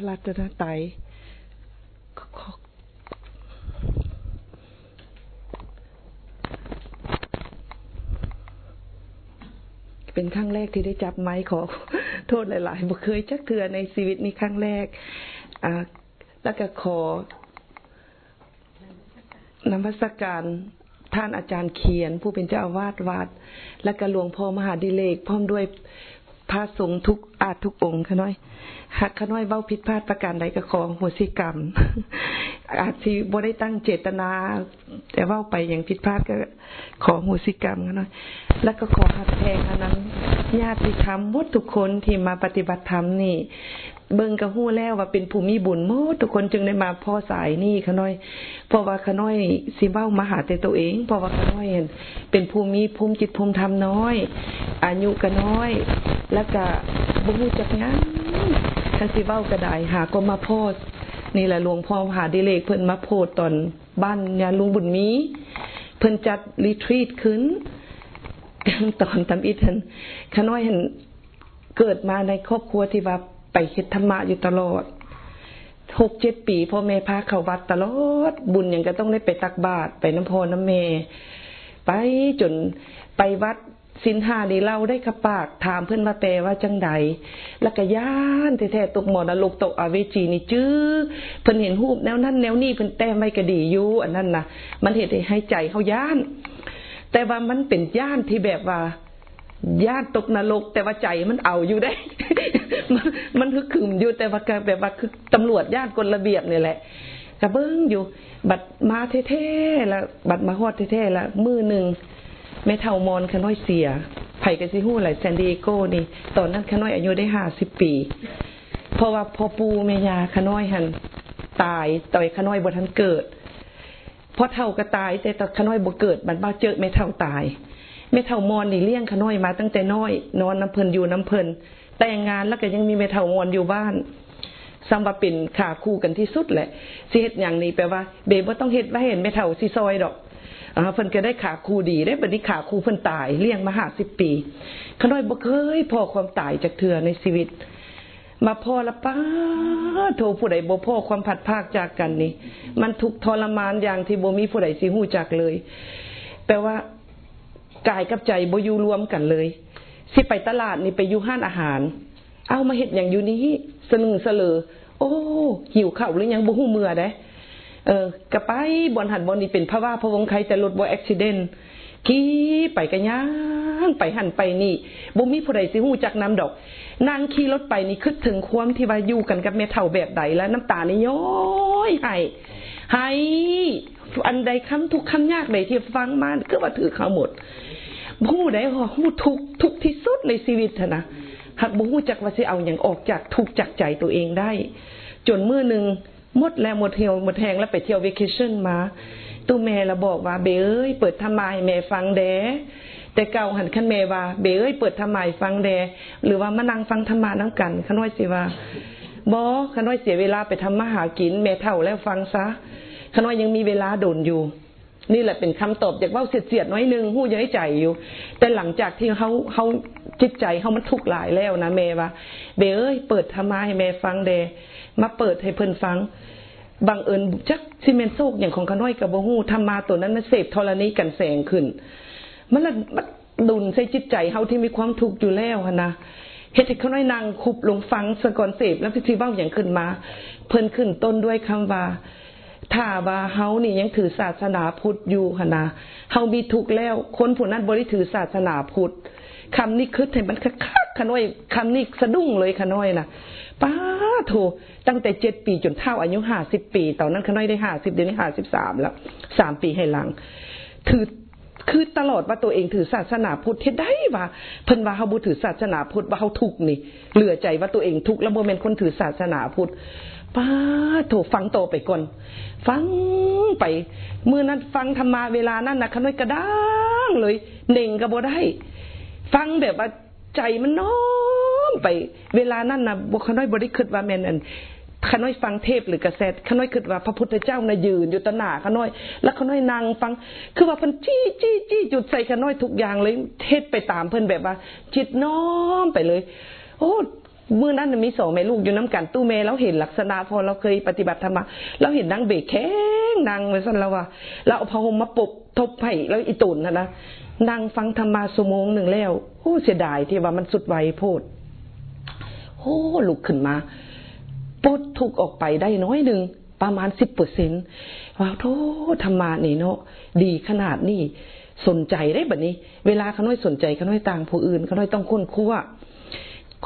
พระรัตนตรัยเป็นครั้งแรกที่ได้จับไม้ขอโทษหลายๆบ่เคยจักเทือในชีวิตนี้ครั้งแรกอ่าแล้วก็ขอนมัสการท่านอาจารย์เขียน ผู้เป็นเจ้าอาวาสวัด และก็หลวงพ่อมหาดิเลกพร้อมด้วย พระสงฆ์ทุกอาทุกองค์ขน้อยหากขน้อยเบ้าผิดพลาดประการใดก็ขอหัวสิกรรม อาจที่บ่ได้ตั้งเจตนา แต่ว่าไปอย่างผิดพลาดก็ขอหัวสิกรรมขน้อย แล้วก็ขอหัดแทงอันนั้นญาติธรรมหมดทุกคนที่มาปฏิบัติธรรมนี่ เบิ่งกระหู้แล้วว่าเป็นผู้มีบุญมดทุกคนจึงได้มาพ่อสายนี่ขน้อย เพราะว่าขน้อยสิเว้ามาหาแต่ตัวเอง เพราะว่าขน้อยเห็นเป็นผู้มีภูมิจิตภูมิธรรมน้อย อายุก็น้อย แล้วก็บ่ฮู้จักงานคันสิเว้าก็ได้หาก็มาโพสนี่แหละหลวงพ่อมหาดิเลกเพิ่นมาโพสตอนบ้านญาลุงบุญมี เพิ่นจัดรีทรีตขึ้นตอนทำอิทันขน้อยเห็นเกิดมาในครอบครัวที่ว่า เฮ็ดธรรมะอยู่ตลอดหกเจ็ดปีพ่อแม่พาเข้าวัดตลอด บุญยังก็ต้องได้ไปตักบาตรไปน้ำพอน้ำเม ไปจนไปวัดสินหาดีเล่าได้ขปาก ถามเพื่อนว่าแปว่าจังใดแล้วก็ย่านแท้ๆตกหมอนรกตกอเวจีนี่จื้อเพิ่นเห็นรูปแนวนั้นแนวนี้เพิ่นแต้มไม่กระดีอยู่อันนั้นนะมันเหตุให้ใจเขาย่าน แต่ว่ามันเป็นย่านที่แบบว่า ญาติตกนรก แต่ว่าใจมันเอาอยู่ได้ มันคือขืมอยู่แต่ว่าแบบว่าคือตำรวจญาติกฎระเบียบเนี่ยแหละกระเบิ้งอยู่ บัดมาเท่ๆแล้วบัดมาฮอดเท่ๆแล้วมือหนึ่งแม่เท่ามอนขน้อยเสียไผ่กระซิหู้ไหลแซนดิเอโกนี่ ตอนนั้นขน้อยอายุได้ห้าสิบปี เพราะว่าพอปูเมยาขน้อยหันตายต่อยขน้อยบทันเกิดพอเท่าก็ตายแต่ตอนขน้อยบ่เกิดบัดมาเจอแม่เท่าตาย แม่เท่ามอนนี่เลี้ยงขน้อยมาตั้งแต่น้อย นอนน้ำเพลินอยู่น้ำเพลินแต่งงานแล้วก็ยังมีแม่เท่ามอนอยู่บ้านซัมบาเป็นขาคู่กันที่สุดแหละสิเฮ็ดอย่างนี้แปลว่า เบบ่ต้องเฮ็ดว่าเห็นแม่เท่าสิซอยดอกอ่าเพิ่นก็ได้ขาคู่ดีได้บัดนี้ขาคู่เพิ่นตายเลี้ยงมาห้าสิบปีขน้อยบ่เคยพอความตายจากเถื่อในชีวิต มาพ่อละป้าโทผู้ใดบ่พ่อความผัดภาคจากกันนี่ มันทุกทรมานอย่างที่บ่มีผู้ใดสิฮู้จักเลย แปลว่า กายกับใจบ่อยู่รวมกันเลย สิไปตลาดนี่ไปอยู่ห้านอาหาร เอามาเห็ดอย่างอยู่นี้สนึงเสลอ โอ้หิวข้าวหรือยังบ่หูเมื่อได้เออกระไปบอนหันบอนนี่เป็นพระว่าพระวงใครแต่รถบ่อุบิเหตุขี่ไปกันย่างไปหันไปนี่บ่มีผู้ใดสิหูจักน้ำดอก นางขี่รถไปนี่คิดถึงความที่ว่าอยู่กันกับแม่เฒ่าแบบใดแล้วน้ำตานี่ย้อยให้ให้อันใดคำทุกคำยากใดที่ฟังมาก็ว่าถือเขาหมด บู้ได้หหูทุกทุกที่สุดในชีวิตนะหากบู้จักว่าสิเอาอย่างออกจากทุกจากใจตัวเองได้ จนมื้อหนึ่งหมดแล้วหมดเที่ยวหมดแหงแล้วไปเที่ยววีคชั่นมาตู้แม่ละบอกว่าเบเอ้ยเปิดทำไมแม่ฟังแดแต่เก่าหันขันแม่ว่าเบเอ้ยเปิดทำไมฟังแดหรือว่ามานั่งฟังธรรมาน้ำกันขน้อยสิว่าบอขน้อยเสียเวลาไปทำมาหากินแม่เท่าแล้วฟังซะขน้อยยังมีเวลาโดนอยู่ นี่แหละเป็นคำตอบจากว่าเสียดเสียดน้อยนึงหู้ย้อยใจอยู่ แต่หลังจากที่เขาเขาจิตใจเขามันทุกข์หลายแล้วนะแม่ว่าเบเอ้ยเปิดธรรมะให้แม่ฟังเดมาเปิดให้เพิ่นฟังบังเอิญจักซีเมนโซกอย่างของขน้อยกับบ่ฮู้ธรรมะตัวนั้นมันเสพธรณีกันแสงขึ้น มันละมันดุนใส่จิตใจเฮาที่มีความทุกข์อยู่แล้วนะเฮ็ดให้เขาน้อยนางคุบลงฟังสะก่อนเสพแล้วพิธีเว้าอย่างขึ้นมา เพิ่นขึ้นต้นด้วยคำว่า ถ้าว่าเฮานี่ยังถือศาสนาพุทธอยู่หนะเฮามีทุกข์แล้ว คนผู้นั้นบริถือศาสนาพุทธคำนี้คืดให้มันคักขน้อยคำนี้สะดุ้งเลยขน้อยนะป้าโถตั้งแต่เจ็ดปีจนเท่าอายุห้าสิบปีตอนนั้นขน้อยได้ห้าสิบเดือนนี้ห้าสิบสามแล้วสามปีให้หลัง ถือคือตลอดว่าตัวเองถือศาสนาพุทธเฮ็ดได้ว่าเพิ่นว่าเฮาบ่ถือศาสนาพุทธว่าเฮาทุกนี่เหลือใจว่าตัวเองทุกแล้วบ่แม่นคนถือศาสนาพุทธ ป้าโถฟังโตไปก่อนฟังไปเมื่อนั้นฟังธรรมาเวลานั้นนะขน้อยกระด้างเลยเน่งก็บ่ได้ ฟังแบบว่าใจมันน้อมไป เวลานั้นนะบขน้อยบ่ได้คิดว่าแม่นอันขน้อยฟังเทพหรือกระแสขน้อยคิดว่าพระพุทธเจ้าน่ะยืนอยู่ตหนาขน้อย แล้วขน้อยนั่งฟัง คือว่าเพิ่นจี้จี้จี้จุดใส่ขน้อยทุกอย่างเลย เทศไปตามเพิ่นแบบว่า จิตน้อมไปเลย โอ้ มื่อนั้นมีสองแม่ลูกอยู่น้ำกันตู้เมแล้วเห็นลักษณะพอเราเคยปฏิบัติธรรมเราเห็นนางเบกแข็งนางไว้สันแล้วว่าเราเอาผ้าห่มมาปกทบไผ่แล้วอีตุนนะนะนางฟังธรรมาสมงหนึ่งแล้วโอ้เสียดายที่ว่ามันสุดไวโพดโอ้ลุกขึ้นมาปดทุกออกไปได้น้อยหนึ่งประมาณสิบเปอร์เซ็นต์ว่าโทษธรรมานี่เนาะดีขนาดนี้สนใจได้แบบนี้ เวลาเขาน้อยสนใจเขาน้อยต่างผู้อื่นเขาน้อยต้องค้นคั่ว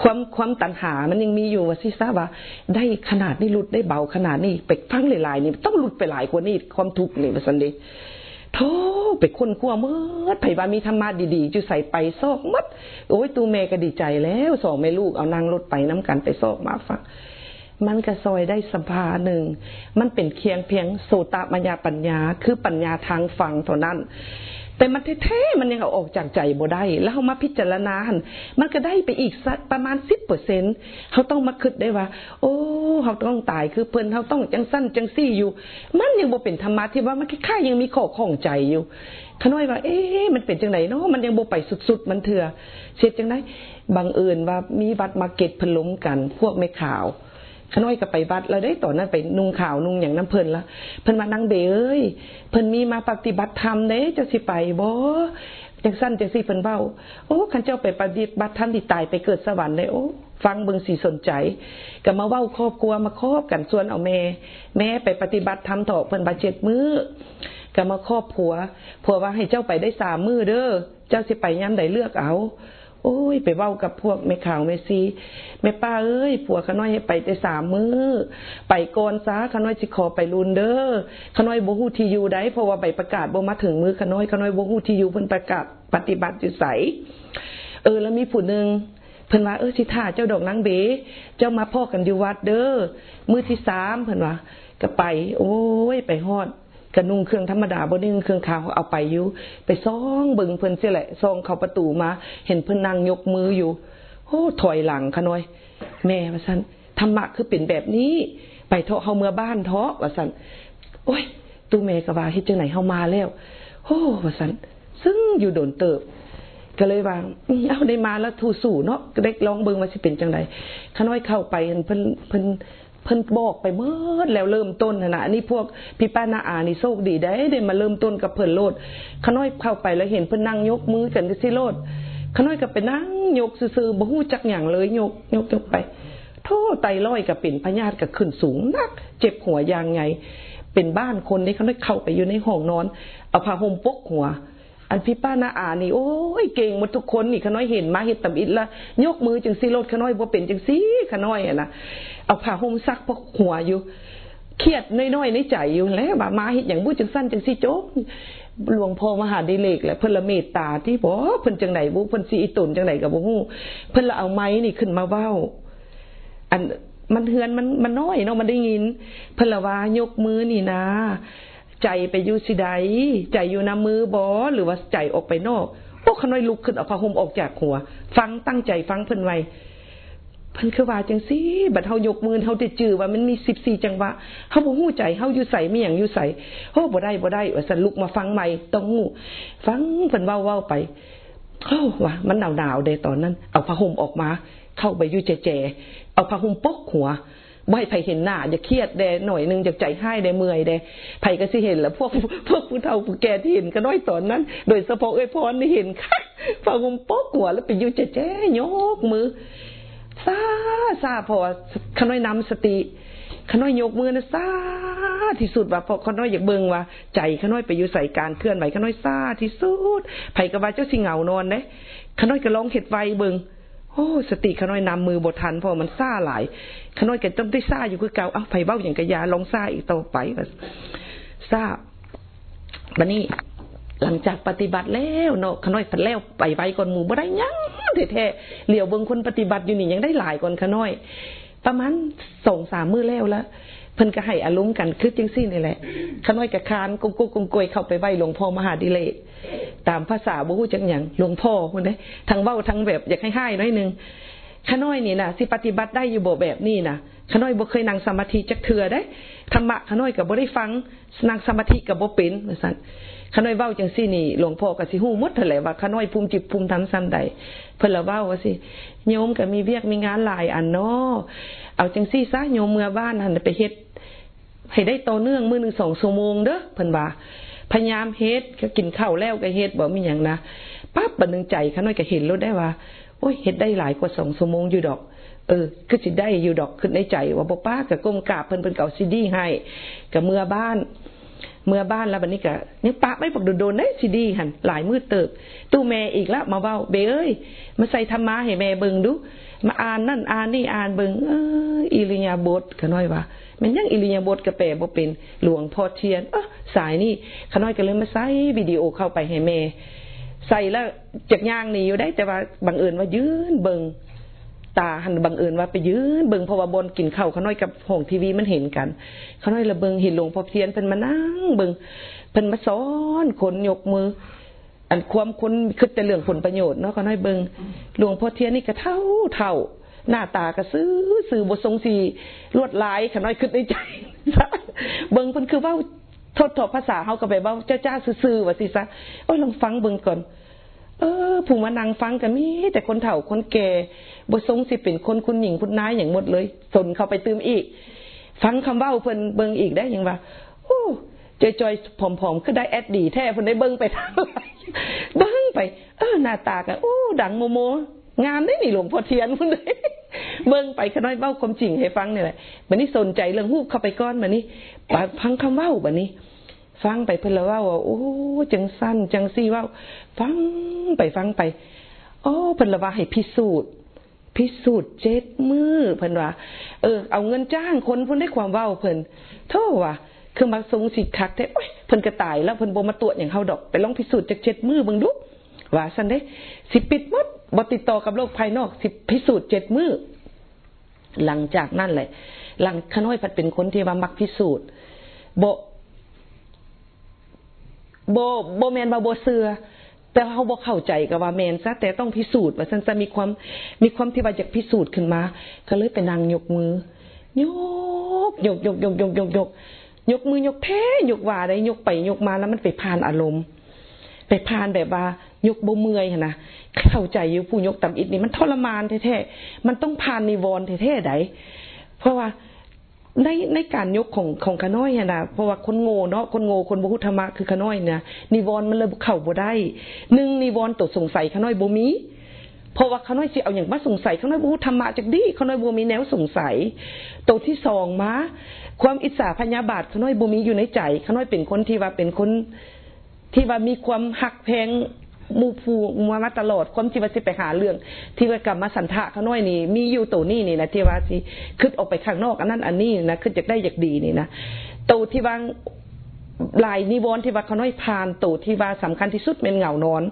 ความความตัณหา มันยังมีอยู่ว่าซิทราบว่า ได้ขนาดนี้หลุดได้เบาขนาดนี้ไปฟังหลายๆนี่ต้องหลุดไปหลายกว่านี้ความทุกข์นี่มาสันดีโธ่ไปคนขั้วมืดไผ่บามีธรรมะดีๆจุใส่ไปซอกมัดโอ้ยตูเมก็ดีใจแล้วสองแม่ลูกเอานางรถไปน้ำกันไปซอกมาฟังมันกระซอยได้สัมภาหนึ่ง มันเป็นเคียงเพียงโสตปัญญาปัญญา คือปัญญาทางฟังเท่านั้น แต่มันแท้ๆมันยังเอาออกจากใจบ่ได้ แล้วเขามาพิจารณาหันมันก็ได้ไปอีกสักประมาณสิบเปอร์เซ็นเขาต้องมาคิดได้ว่า โอ้เขาต้องตายคือเพิ่นเขาต้องจังสั้นจังซี่อยู่ มันยังบ่เป็นธรรมะที่ว่ามันค่ายังมีข้อข้องใจอยู่ขน้อยว่า เอ๊ะมันเป็นจังไหนเนาะมันยังบ่ไปสุดๆ มันเถื่อเสียจังไดบังเอิญว่ามีวัดมาเก็ตพล้มกันพวกไม่ข่าว ขน้อยก็ไปวัดเราได้ตอนนั้นไปนุ่งข่าวนุ่งอย่างน้ำเพลินละเพิ่นมานั่งเบเอ้ยเพิ่นมีมาปฏิบัติธรรมเด้จะสิไปบ่จังสั้นจังสี่เพิ่นเบ้าโอ้ขันเจ้าไปปฏิบัติธรรมที่ตายไปเกิดสวรรค์เลยโอ้ฟังเบิ่งสีสนใจก็มาเว้าครอบครัวมาครอบกันส่วนเอาแม่แม่ไปปฏิบัติธรรมถอกเพิ่นบาดเจ็บมือก็มาครอบผัวผัวว่าให้เจ้าไปได้สามมือเด้อเจ้าสิไปย้ำใดเลือกเอา โอ้ย ไปเว้ากับพวกแม่ข่าวแม่ซีแม่ป้าเอ้ยผัวขน้อยไปแต่สามมือไปก่อนซาขน้อยสิขอไปรุนเด้อขน้อยบ่ฮู้ที่อยู่ได้เพราะว่าใบประกาศบ่มาถึงมือขน้อยขน้อยบ่ฮู้ที่อยู่เพิ่นประกาศปฏิบัติอยู่ไสเออ แล้วมีผู้หนึ่งเพิ่นว่าเออสิท่าเจ้าดอกนางเบเจ้ามาพ่อกันอยู่วัดเด้อมือที่สามเพิ่นว่าก็ไป โอ้ย ไปฮอด กระนุ่งเครื่องธรรมดาบนนี้เครื่องขาวเอาไปอยู่ไปซ่องเบิ่งเพิ่นเสียแหละซ่องเข้าประตูมา เห็นเพิ่นนั่งยกมืออยู่โอ้ถอยหลังขน้อย แม่ว่าซั่นธรรมะคือเป็นแบบนี้ ไปเถาะเฮาเมื่อบ้านเถาะว่าซั่นโอ้ยตู้แม่ก็ว่าเฮ็ดจังไหนเฮามาแล้วโอ้ว่าซั่นซึ่งอยู่โดนเติบก็เลยว่างเอาได้มาแล้วทูสู่เนาะเด็กลองเบิ่งว่าสิเป็นจังไดขน้อยเข้าไปเพิ่นเพิ่น เพิ่นบอกไปเมื่อแล้วเริ่มต้นนะนี่พวกพี่ป้านาอานี่โชคดีได้ได้มาเริ่มต้นกับเพิ่นโลดขน้อยเข้าไปแล้วเห็นเพิ่นนั่งยกมือกันสิโลดขน้อยก็ไปนั่งยกซื่อๆบ่ฮู้จักหยังเลยยกยกยกไป โทษไตร้อยกับเป็นพญาติกับขึ้นสูงนัก เจ็บหัวยางไงเป็นบ้านคนนี้เขาได้เข้าไปอยู่ในห้องนอน เอาผ้าห่มปกหัว อันพี่ป้านาอานี่โอ้ยเก่งหมดทุกคนนี่ขน้อยเห็นมาเห็ดตำอิดละยกมือจึงซีรถขน้อยบ่เป็นจึงซีขน้อยอะนะเอาผ้าห่มซักพกหัวอยู่เครียดน้อยๆในใจอยู่แล้วบามาเห็ดอย่างบู้จึงสั้นจึงซีโจ๊กหลวงพ่อมหาดิเลกและเพิ่นละเมตตาที่บ่เพิ่นจังไหนบุเพิ่นสีอิตุนจังไหนกับบ่ฮู้เพิ่นละเอาไม้นี่ขึ้นมาเว้า อันมันเฮือนมันมันน้อยเนาะมันได้ยินเพิ่นละว่ายกมือนี่นะ ใจไปอยู่สิใดใจอยู่น้ำมือบอหรือว่าใจออกไปนอกโอ้ขน้อยลุกขึ้นเอาผ้าห่มออกจากหัว ฟังตั้งใจฟังเพิ่นไว้เพิ่นคือว่าจังซี่บัดเฮายกมือเฮาได้จื้อว่ามันมี14จังหวะเฮาบ่ฮู้ใจเฮาอยู่ใส่มีหยังอยู่ใส่โอ้บ่ได้บ่ได้ว่าซั่นลุกมาฟังใหม่ต้องฮู้ฟังเพิ่นเว้าๆไปโอ้ว่ามันหนาวๆเด้ตอนนั้น เอาผ้าห่มออกมา เข้าไปอยู่แจ่ๆเอาผ้าห่มปกหัว บ่ให้ไผเห็นหน้าอย่าเครียดแดหน่อยนึงอยากใจให้แดเมื่อยแดไผก็สิเห็นแล้วพวกพวกผู้เฒ่าผู้แก่ที่เห็นก็น้อยตอนนั้น โดยเฉพาะเอ้ยพรนี่เห็นคักฟังมป๊อกหัวแล้วไปอยู่แจ๊ยกมือซาซาพอขน้อยนำสติขน้อยยกมือนะซาที่สุดว่าพอขน้อยอยากเบิ่งว่า ใจขน้อยไปอยู่ใส่การเคลื่อนไหวขน้อยซาที่สุดไผก็ว่าเจ้าสิเหงานอนเด้ขน้อยก็ร้องเห็ดไวเบิ่ง โอ้สติขน้อยนำมือบททันพอมันซาหลายขน้อยแกต้องได้ซาอยู่คือเก่าเอาไผเบ้าอย่างกระยาลองซาอีกต่อไปซาบันนี้หลังจากปฏิบัติแล้วเนาะขน้อยผัดแล้วไปไปก่อนหมู่บ่ได้ยังแท้ๆเหลียวเบิ่งคนปฏิบัติอยู่นี่ยังได้หลายก่อนขน้อย ประมาณสองสามมื้อแล้วละ เพิ่นก็ให้อารมณ์กันคือจังซี่นี่แหละขน้อยกับคานกุ๊กกุ๊กกุ๊กกยเข้าไปไหว้หลวงพ่อมหาดิเลกตามภาษาบ่ฮู้จักหยังหลวงพ่อพุ่นเด้ทั้งเว้าทั้งแบบอยากให้ๆน้อยนึงขน้อยนี่นะสิปฏิบัติได้อยู่บ่แบบนี้นะขน้อยบ่เคยนั่งสมาธิจักเทื่อได้ธรรมะขน้อยก็บ่ได้ฟังนั่งสมาธิก็บ่เป็นว่าซั่นขน้อยเว้าจังซี่นี่หลวงพ่อก็สิฮู้หมดแหละว่าขน้อยภูมิจิตภูมิธรรมซำใดเพิ่นละเว้าว่าสิโยมก็มีเวียกมีงานหลายอันเนาะ เอาจังซี่ซะโยมเมื่อบ้านหันไปเฮ็ดให้ได้ต่อเนื่องมื้อนึง2ชั่วโมงเด้อเพิ่นว่าพยายามเฮ็ดก็กินข้าวแล้วก็เฮ็ดบ่มีหยังนะปั๊บบัดนึงใจขาน้อยก็เห็นแล้วได้ว่าโอ้ยเฮ็ดได้หลายกว่า2ชั่วโมงอยู่ดอก เออคือสิได้อยู่ดอกขึ้นในใจ ว่าบ่ป้าก็ก้มกราบเพิ่นเพิ่นเก่าซีดีให้ก็เมื่อบ้านเมื่อบ้านแล้วบัดนี้ก็ยังปะไม่บอกโดนๆได้ซีดีหันหลายมือเติบตู้แม่อีกแล้วมาเว้าเบเอ้ยมาใส่ธรรมะให้แม่เบิ่งดู มาอ่านนั่นอ่านนี่อ่านเบิงเอออิริยาบถขน้อยว่ามันยังอิริยาบถกระแปลบ่เป็นหลวงพ่อเทียนเออสายนี่ขน้อยก็เลยมาใส่วิดีโอเข้าไปให้แม่ใส่แล้วจากย่างนี่อยู่ได้แต่ว่าบังเอิญว่ายืนเบิงตาหันบังเอิญว่าไปยืนเบิงเพราะว่าบนกินข้าวขาน้อยกับห้องทีวีมันเห็นกันขาน้อยละเบิงเห็นหลวงพ่อเทียนเพิ่นมานั่งเบิงเพิ่นมาสอนคนยกมือ อันความคนคือแต่เรื่องผลประโยชน์เนาะขาน้อยเบิงหลวงพ่อเทียนนี่ก็เท่าเท่าหน้าตาก็ซื้อสื่อบททรงสีลวดลายขน้อยขึ้นในใจ เบิงเพิ่นคือว่าทดถอภาษาเฮาก็แบบว่าเจ้าจ้าซื่อๆว่าสิซะโอ้ยลองฟังเบิงก่อน เออผู้มานั่งฟังก็มีแต่คนเฒ่าคนแก่บ่ทรงสิเป็นคนคุณหญิงคุณนายอย่างหมดเลยสนเข้าไปตืมอีก ฟังคำเว้าเพิ่นเบิงอีกได้ยังว่าโอ้ จอยๆผอมๆคือได้แอดดีแท้เพิ่นได้เบิ่งไปทางไรเบิ่งไป เออหน้าตาก็โอ้ดังโมโม งามได้นี่หลวงพ่อเทียนพนเด้เบิ่งไปขน้อยเว้าความจริงให้ฟังเนี่ยแหละบัดนี้สนใจเรื่องฮู้เข้าไปก่อนบัดนี้ฟังคำเว้าบัดนี้ ฟังไปเพิ่นละว่าว่าโอ้จังสั้นจังซี่ว่าฟังไปฟังไปโอ้เพิ่นละว่าให้พิสูจน์พิสูจน์เจ็ดมือเพิ่นว่า เออเอาเงินจ้างคนเพิ่นได้ความเว้าเพิ่นโทษว่า คือมาทรงสิคักแท้โอ้ยเพิ่นก็ตายแล้วเพิ่นบ่มาตรวจหยังเฮาดอก ไปลองพิสูจน์จักเจ็ดมือเบิ่งดูว่าซั่นเด้ สิปิดหมดบ่ติดต่อกับโลกภายนอก สิพิสูจน์เจ็ดมือหลังจากนั้นแหละ หลังขน้อยพัดเป็นคนที่ว่ามักพิสูจน์บ่โบโบแมนบาโบเสือแต่เขาบอกเข้าใจกับว่าแมนซะแต่ต้องพิสูจน์ว่าฉันจะมีความมีความที่ว่าอยากพิสูจน์ขึ้นมา ก็เลยไปนั่งยกมือยกยกยกยกยกยกยก ยกมือยกแท้ยกว่าได้ยกไปยกมาแล้วมันไปผ่านอารมณ์ ไปผ่านแบบว่ายกบ่เมื่อยนะเข้าใจอยู่ผู้ยกต่ำอิดนี่มันทรมานแท้ๆมันต้องผ่านนิวรณ์แท้ๆไดเพราะว่าในในการยกของของขน้อยนะเพราะว่าคนโง่เนาะคนโง่คนบุหุธรรมะคือขน้อยเนี่ยนิวรณ์มันเลยเข้าบ่ได้หนึ่งนิวรณ์ตัวสงสัยขน้อยบ่มีเพราะว่าขน้อยสิเอาอย่างมาสงสัยขน้อยบุหุธรรมะจากดีขน้อยบ่มีแนวสงสัยตัวที่สองมา ความอิจฉาพยาบาทขน้อยบ่มีอยู่ในใจขน้อยเป็นคนที่ว่าเป็นคนที่ว่ามีความหักแพงมูฟูมามาตลอดความที่ว่าสิไปหาเรื่อง ที่ว่ากลับมาสันทะเขาน้อยนี่ มีอยู่ตัวนี้นี่นะที่ว่าสิขึ้นออกไปข้างนอกอันนั้นอันนี้นะขึ้นจากได้อยากดีนี่นะตัวที่ว่าลายนิวรณ์ที่ว่าเขาน้อยพานตัวที่ว่าสำคัญที่สุดเป็นเหงานอน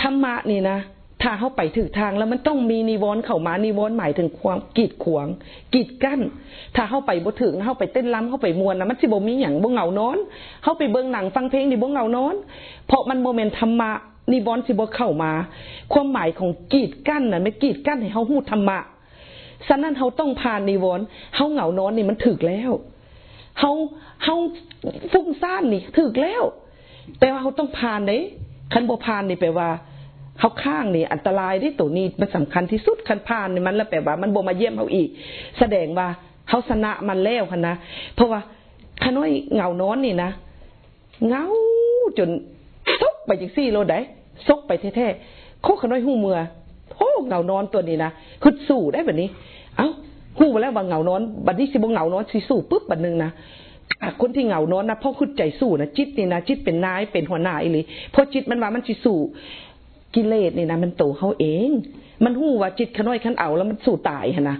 ธรรมะนี่นะ ถ้าเข้าไปถึงทางแล้วมันต้องมีนิวรณ์เข้ามานิวรณ์หมายถึงความกีดขวางกีดกั้น ถ้าเข้าไปบ่ถึงเข้าไปเต้นล้ำเข้าไปมวนนะมันสิบ่มีอย่างบ่เหงานอน เข้าไปเบิ่งหนังฟังเพลงนี่บ่เหงานอน เพราะมันโมเมนต์ธรรมะนิวรณ์สิบ่เข้ามา ความหมายของกีดกั้นน่ะไม่กีดกั้นให้เฮาฮู้ธรรมะฉะนั้นเฮาต้องผ่านนิวรณ์เฮาเหงานอนนี่มันถึกแล้วเฮาเฮาฟุ้งซ่านนี่ถึกแล้ว แต่ว่าเฮาต้องผ่านเด้คันบ่ผ่านนี่แปลว่า เขาข้างนี่อันตรายที่ตัวนี้มันสำคัญที่สุดคันผ่านนี่มันแล้วแปลว่ามันบ่มาเยี่ยมเขาอีก แสดงว่าเขาชนะมันแล้วคันนะเพราะว่าขน้อยเงานอนนี่นะเงาจนซกไปจังซี่โลได้ซกไปแท้ๆโคขน้อยหูเมือโอ้เงานอนตัวนี้นะคือสู้ได้แบบนี้ เอ้าหูมาแล้วว่าเงานอนบัดนี้สิบ่เงานอนสิสู้ปุ๊บบัดนึงนะคนที่เหงานอนนะเพราะขึ้นใจสู้นะจิตนี่นะจิตเป็นนายเป็นหัวหน้าอีหลีเพราะจิตมันว่ามันสิสู้ กิเลสนี่นะมันโตเขาเอง มันหู้ว่าจิตขน้อยขันเอาแล้วมันสู่ตายฮะนะ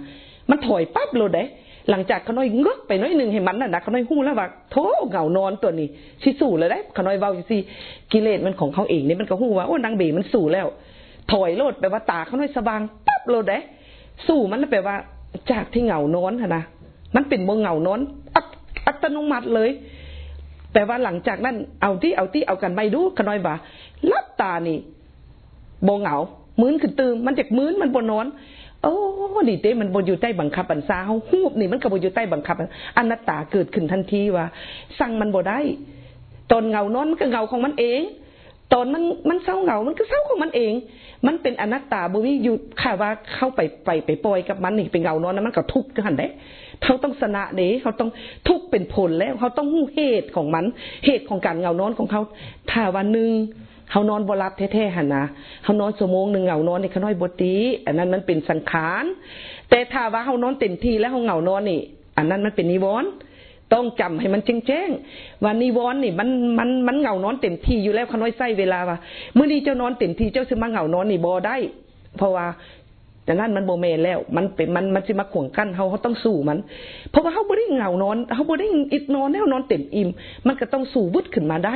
มันถอยปั๊บโลดเด้หลังจากขน้อยเงือกไปน้อยหนึ่งให้มันน่ะนะขน้อยหู้แล้วว่าโธ่เหงานอนตัวนี้สิสู่เลยได้ขน้อยเบาสิกิเลสมันของเขาเองนี่มันก็หู้ว่าโอ้นางเบมันสู่แล้ว ถอยโลดแปลว่าตาขน้อยสว่างปั๊บโลดเด้สู่มันแล้วแปลว่า จากที่เหงานอนฮะนะมันเป็นโมเหงานอนอัตโนมัติเลยแต่ว่าหลังจากนั้นเอาที่เอาที่เอากันไปดูขน้อยว่าลับตานี่ บเหงามื้นขึ้นตื่มมันจากมื้นมันบ่นอนโอ้นี่เต้มันบ่อยู่ใต้บังคับบัญชาเฮาฮูบนี่มันก็บ่อยู่ใต้บังคับอนัตตาเกิดขึ้นทันทีว่า สั่งมันบ่ได้ตอนเงานอนมันก็เงาของมันเองตอนมันมันเศร้าเหงา มันก็เศร้าของมันเอง มันเป็นอนัตตาบุวิอยู่ค่ะว่าเข้าไปไปไปปล่อยกับมันนี่เป็นเงานอนนั้นมันก็ทุกข์กันได้เขาต้องสนะเด้เขาต้องทุกข์เป็นผลแล้ว เขาต้องหูเหตุของมัน เหตุของการเงานอนของเขาถ้าวันหนึ่ง เขานอนบรับแท้ๆหันนะเขานอนชั่วโมงหนึ่งเหงานอนในขน้อยบตีอันนั้นมันเป็นสังขาร แต่ถ้าว่าเขานอนเต็มที่แล้วเขาเหงานอนนี่ อันนั้นมันเป็นนิวรณ์ต้องจำให้มันแจ้งๆว่านิวรณ์นี่ มันมันมันเหงานอนเต็มที่อยู่แล้วขน้อยไส้เวลาว่าเมื่อนี้เจ้านอนเต็มที่เจ้าจะมาเหงานอนนี่บอได้ เพราะว่าแต่นั่นมันโบเมนแล้ว มันเป็นมันมันจะมาขวงกั้นเขาเขาต้องสู้มัน เพราะว่าเขาไม่ได้เหงานอนเขาไม่ได้อิดนอนแล้วนอนเต็มอิ่มมันก็ต้องสู้วุดขึ้นมาได้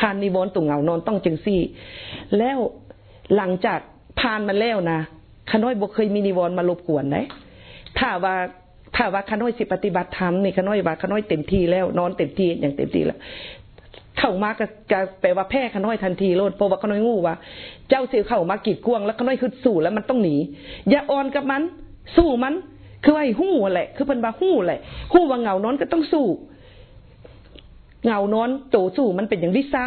ผ่านนิวรณ์ตรงเหงานอนต้องจังซี่ แล้วหลังจากผ่านมาแล้วนะขน้อยบ่เคยมีนิวรณ์มารบกวนนะถ้าว่าถ้าว่าขน้อยสิปฏิบัติธรรมนี่ขน้อยว่าขน้อยเต็มที่แล้วนอนเต็มที่อย่างเต็มที่แล้วเข้ามาก็จะแปลว่าแพ้ขน้อยทันทีโลดเพราะว่าขน้อยงูว่า เจ้าเสียเข้ามากีดกวงแล้วขน้อยคือสู้แล้วมันต้องหนี อย่าอ่อนกับมัน สู้มัน คือไอ้หู้แหละ คือเป็นว่าหู้แหละหู้ว่าเงานอนก็ต้องสู้ เงานอนโตสู้มันเป็นอย่างวิสา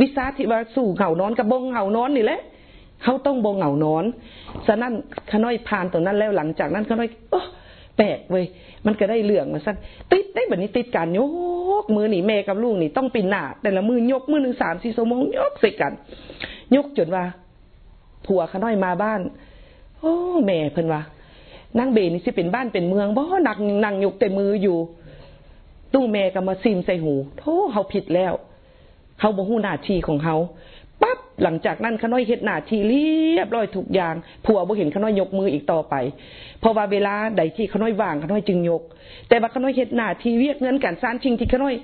วิสาที่ว่าสู้เงานอนกับบงเงานอนนี่แหละเขาต้องบงเงานอนฉะนั้นขน้อยผ่านตรงนั้นแล้วหลังจากนั้นขน้อยโอ้แปลกเว้ยมันก็ได้เหลืองมาสั้นติดได้แบบนี้ติดกันยกมือหนีแม่กับลูกนี่ต้องปีนหน้าแต่ละมือยกมือหนึ่งสามสี่สมองยกใส่กัน ยกจนว่า ผัวขน้อยมาบ้าน โอ้แม่เพิ่นว่านั่งเบนี่สิเป็นบ้านเป็นเมืองบ่หนักนั่งยกแต่มืออยู่ ตู้แม่ก็มาซิมใส่หูโธ่เขาผิดแล้ว เขาบ่หูหน้าที่ของเขาปั๊บหลังจากนั้นขน้อยเฮ็ดหน้าที่เรียบร้อยทุกอย่างผัวบ่เห็นขน้อยยกมืออีกต่อไป เพราะว่าเวลาใดที่ขน้อยว่างขน้อยจึงยก แต่ว่าขน้อยเฮ็ดหน้าที่เวียกเงินการสร้างชิงที่ขน้อย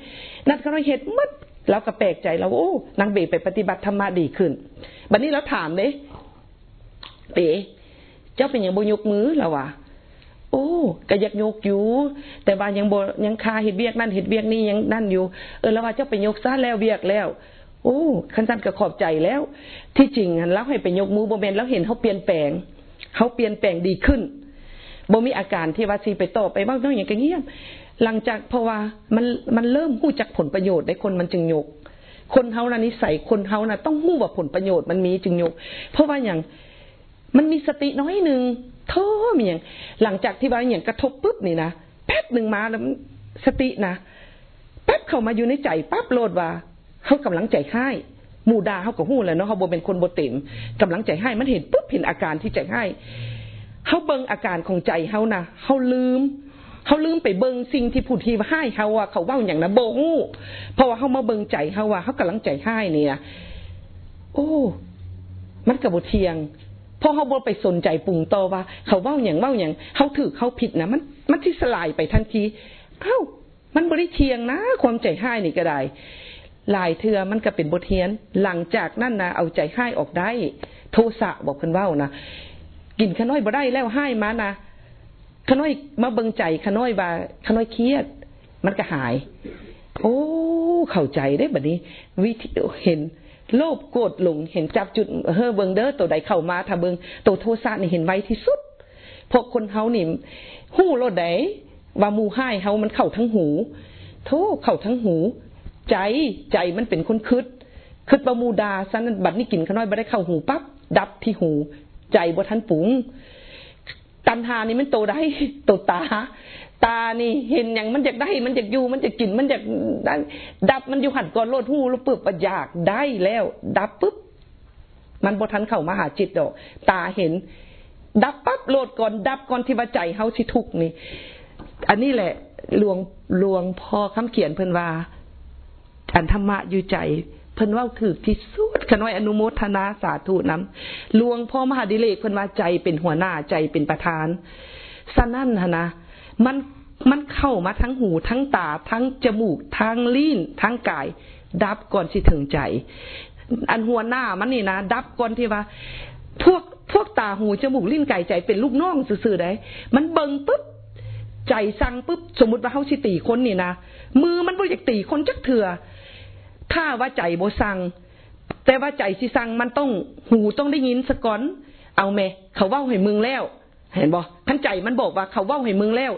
นัดขน้อยเฮ็ดมัดเราก็แปลกใจแล้วโอ้นางเบไปปฏิบัติธรรมะดีขึ้นบัดนี้เราถามเลยเป๋เจ้าเป็นอย่างบ่ยกมือแล้ววะ อ้ก็อยากยกอยู่ แต่ว่ายังบ่ยังคาเห็ดเบียกนั่นเห็ดเบียกนี่ยังนั่นอยู่ เออแล้วว่าเจ้าไปยกซะแล้วเบียกแล้วโอ้ขันสันก็ขอบใจแล้ว ที่จริงแล้วให้ไปยกมือโบเมนแล้วเห็นเขาเปลี่ยนแปลงเขาเปลี่ยนแปลงดีขึ้นบ่มีอาการที่ว่าซีไปต่อไปบ้างน้อยอย่างเงี้ยหลังจากเพราะว่ามันมันเริ่มหู้จักผลประโยชน์ได้คนมันจึงยก คนเฮานะนิสัยคนเฮานะต้องหู้ว่าผลประโยชน์มันมีจึงยก เพราะว่าอย่างมันมีสติน้อยหนึ่ง โทมีอย่างหลังจากที่ว่าอย่างกระทบปุ๊บนี่นะแป๊บหนึ่งมาแล้วสตินะแป๊บเข้ามาอยู่ในใจปั๊บโลดว่าเขากำลังใจให้หมู่ดาเขาก็หู้แล้วเนาะเขาบเป็นคนโบเต็มกำลังใจให้มันเห็นปุ๊บเห็นอาการที่ใจให้เขาเบิ่งอาการของใจเขานะเขาลืมเขาลืมไปเบิ่งสิ่งที่ผู้ที่ให้เขาว่าเขาว่าอย่างนะโบงูเพราะว่าเขามาเบิ่งใจเขาว่าเขากำลังใจให้เนี่ย โอ้ มันกับบเทียง พอเขาบอไปสนใจปรุงต่อว่า เขาเว้าอย่างเว้าอย่างเขาถือเขาผิดนะมันมันที่สลายไปทันทีเอ้ามันบริเทียงนะ ความใจให้นี่ก็ได้ลายเทือมันก็เป็นบทเทียน หลังจากนั่นนะเอาใจให้ออกได้ โทสะบอกคนเว้านะกินขน้อยบ่ได้แล้วให้มานะขน้อยมาเบิงใจขน้อยว่าขน้อยเครียด มันก็หาย โอ้ เข้าใจได้แบบนี้ วิธีเห็น โลภโกรธหลงเห็นจับจุดเฮอเบิงเดอ้อตัวใดเข้ามาถ้าเบิงตัวโทสะนี่เห็นไวที่สุดพวกคนเฮานี่หู้โลดไดว่ามูให้เฮามันเข้าทั้งหูโทเข้าทั้งหู ใจใจมันเป็นคนคืดคืดบามูดาซันบัดนี้กินขน้อยบ่ได้เข้าหูปั๊บดับที่หู ใจบ่ทันปุ๋งตันหานี่มันโตได้โตตา ตานี่เห็นอย่างมันอยากได้ มันอยากอยู่มันจะกินมันอยากดับมันอยู่หันก่อนโลดหูแล้วปึ๊บอยากได้แล้ว ดับปุ๊บมันบทันเข้ามาหาจิตดอก ตาเห็น ดับปั๊บโลดก่อน ดับก่อนที่ว่าใจเฮาสิทุกนี่ อันนี้แหละหลวงหลวงพ่อคำเขียนเพิ่นว่าอันธรรมะอยู่ใจ เพิ่นว่าถือที่สุดขน้อยอนุโมทนาสาธุน้ำหลวงพ่อมหาดิเลกเพิ่นว่าใจเป็นหัวหน้าใจเป็นประธานสนั่นนะ มันมันเข้ามาทั้งหูทั้งตา ทั้งจมูก ทั้งลิ้นทั้งกาย ดับก่อนสิถึงใจ อันหัวหน้ามันนี่นะดับก่อนที่ว่า พวกพวกตาหูจมูกลิ้นไก่ใจเป็นลูกน้องซื่อๆได้ มันเบิ่งปุ๊บใจสั่งปุ๊บสมมติว่าเขาสิตีคนนี่นะมือมันบ่อยากตีคนจักเถื่อถ้าว่าใจบ่สั่งแต่ว่าใจสิสั่งมันต้องหูต้องได้ยินสะก่อน เอาแม่เขาเว้าให้มึงแล้ว เห็นบ่ขันใจมันบอกว่าเขาเว้าให้มึงแล้ว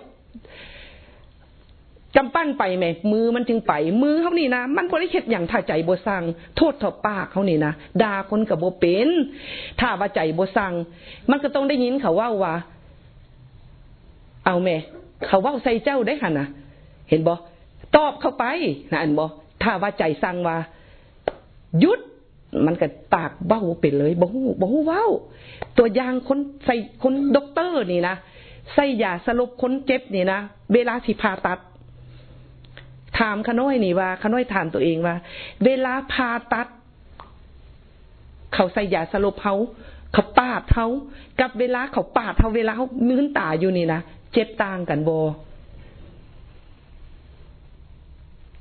กำปั้นไปแม่มือมันจึงไป มือเขานี่นะมันบ่ได้เฮ็ดอย่างถ้าใจบ่สั่งโทษถอปากเขานี่นะด่าคนกับบ่เป็น ถ้าว่าใจบ่สั่งมันก็ต้องได้ยินเขาว่าว่า เอาแม่เขาว่าใส่เจ้าได้ค่ะนะเห็นบ่ตอบเข้าไปนะอันบ่ถ้าว่าใจสั่งว่ายุดมันก็ปากเบ้าไปเลยบ่ฮู้บ่ฮู้เว้า ตัวอย่างคนใส่คนด็อกเตอร์นี่นะ ใส่ยาสลบคนเจ็บนี่นะเวลาสิผ่าตัด ถามขน้อยนี่ว่าขน้อยถามตัวเองว่า เวลาผ่าตัด เขาใส่ยาสลบเขาเขาปาดเขากับเวลาเขาปาดเขาเวลาเขามื้นตาอยู่นี่นะเจ็บต่างกันบอ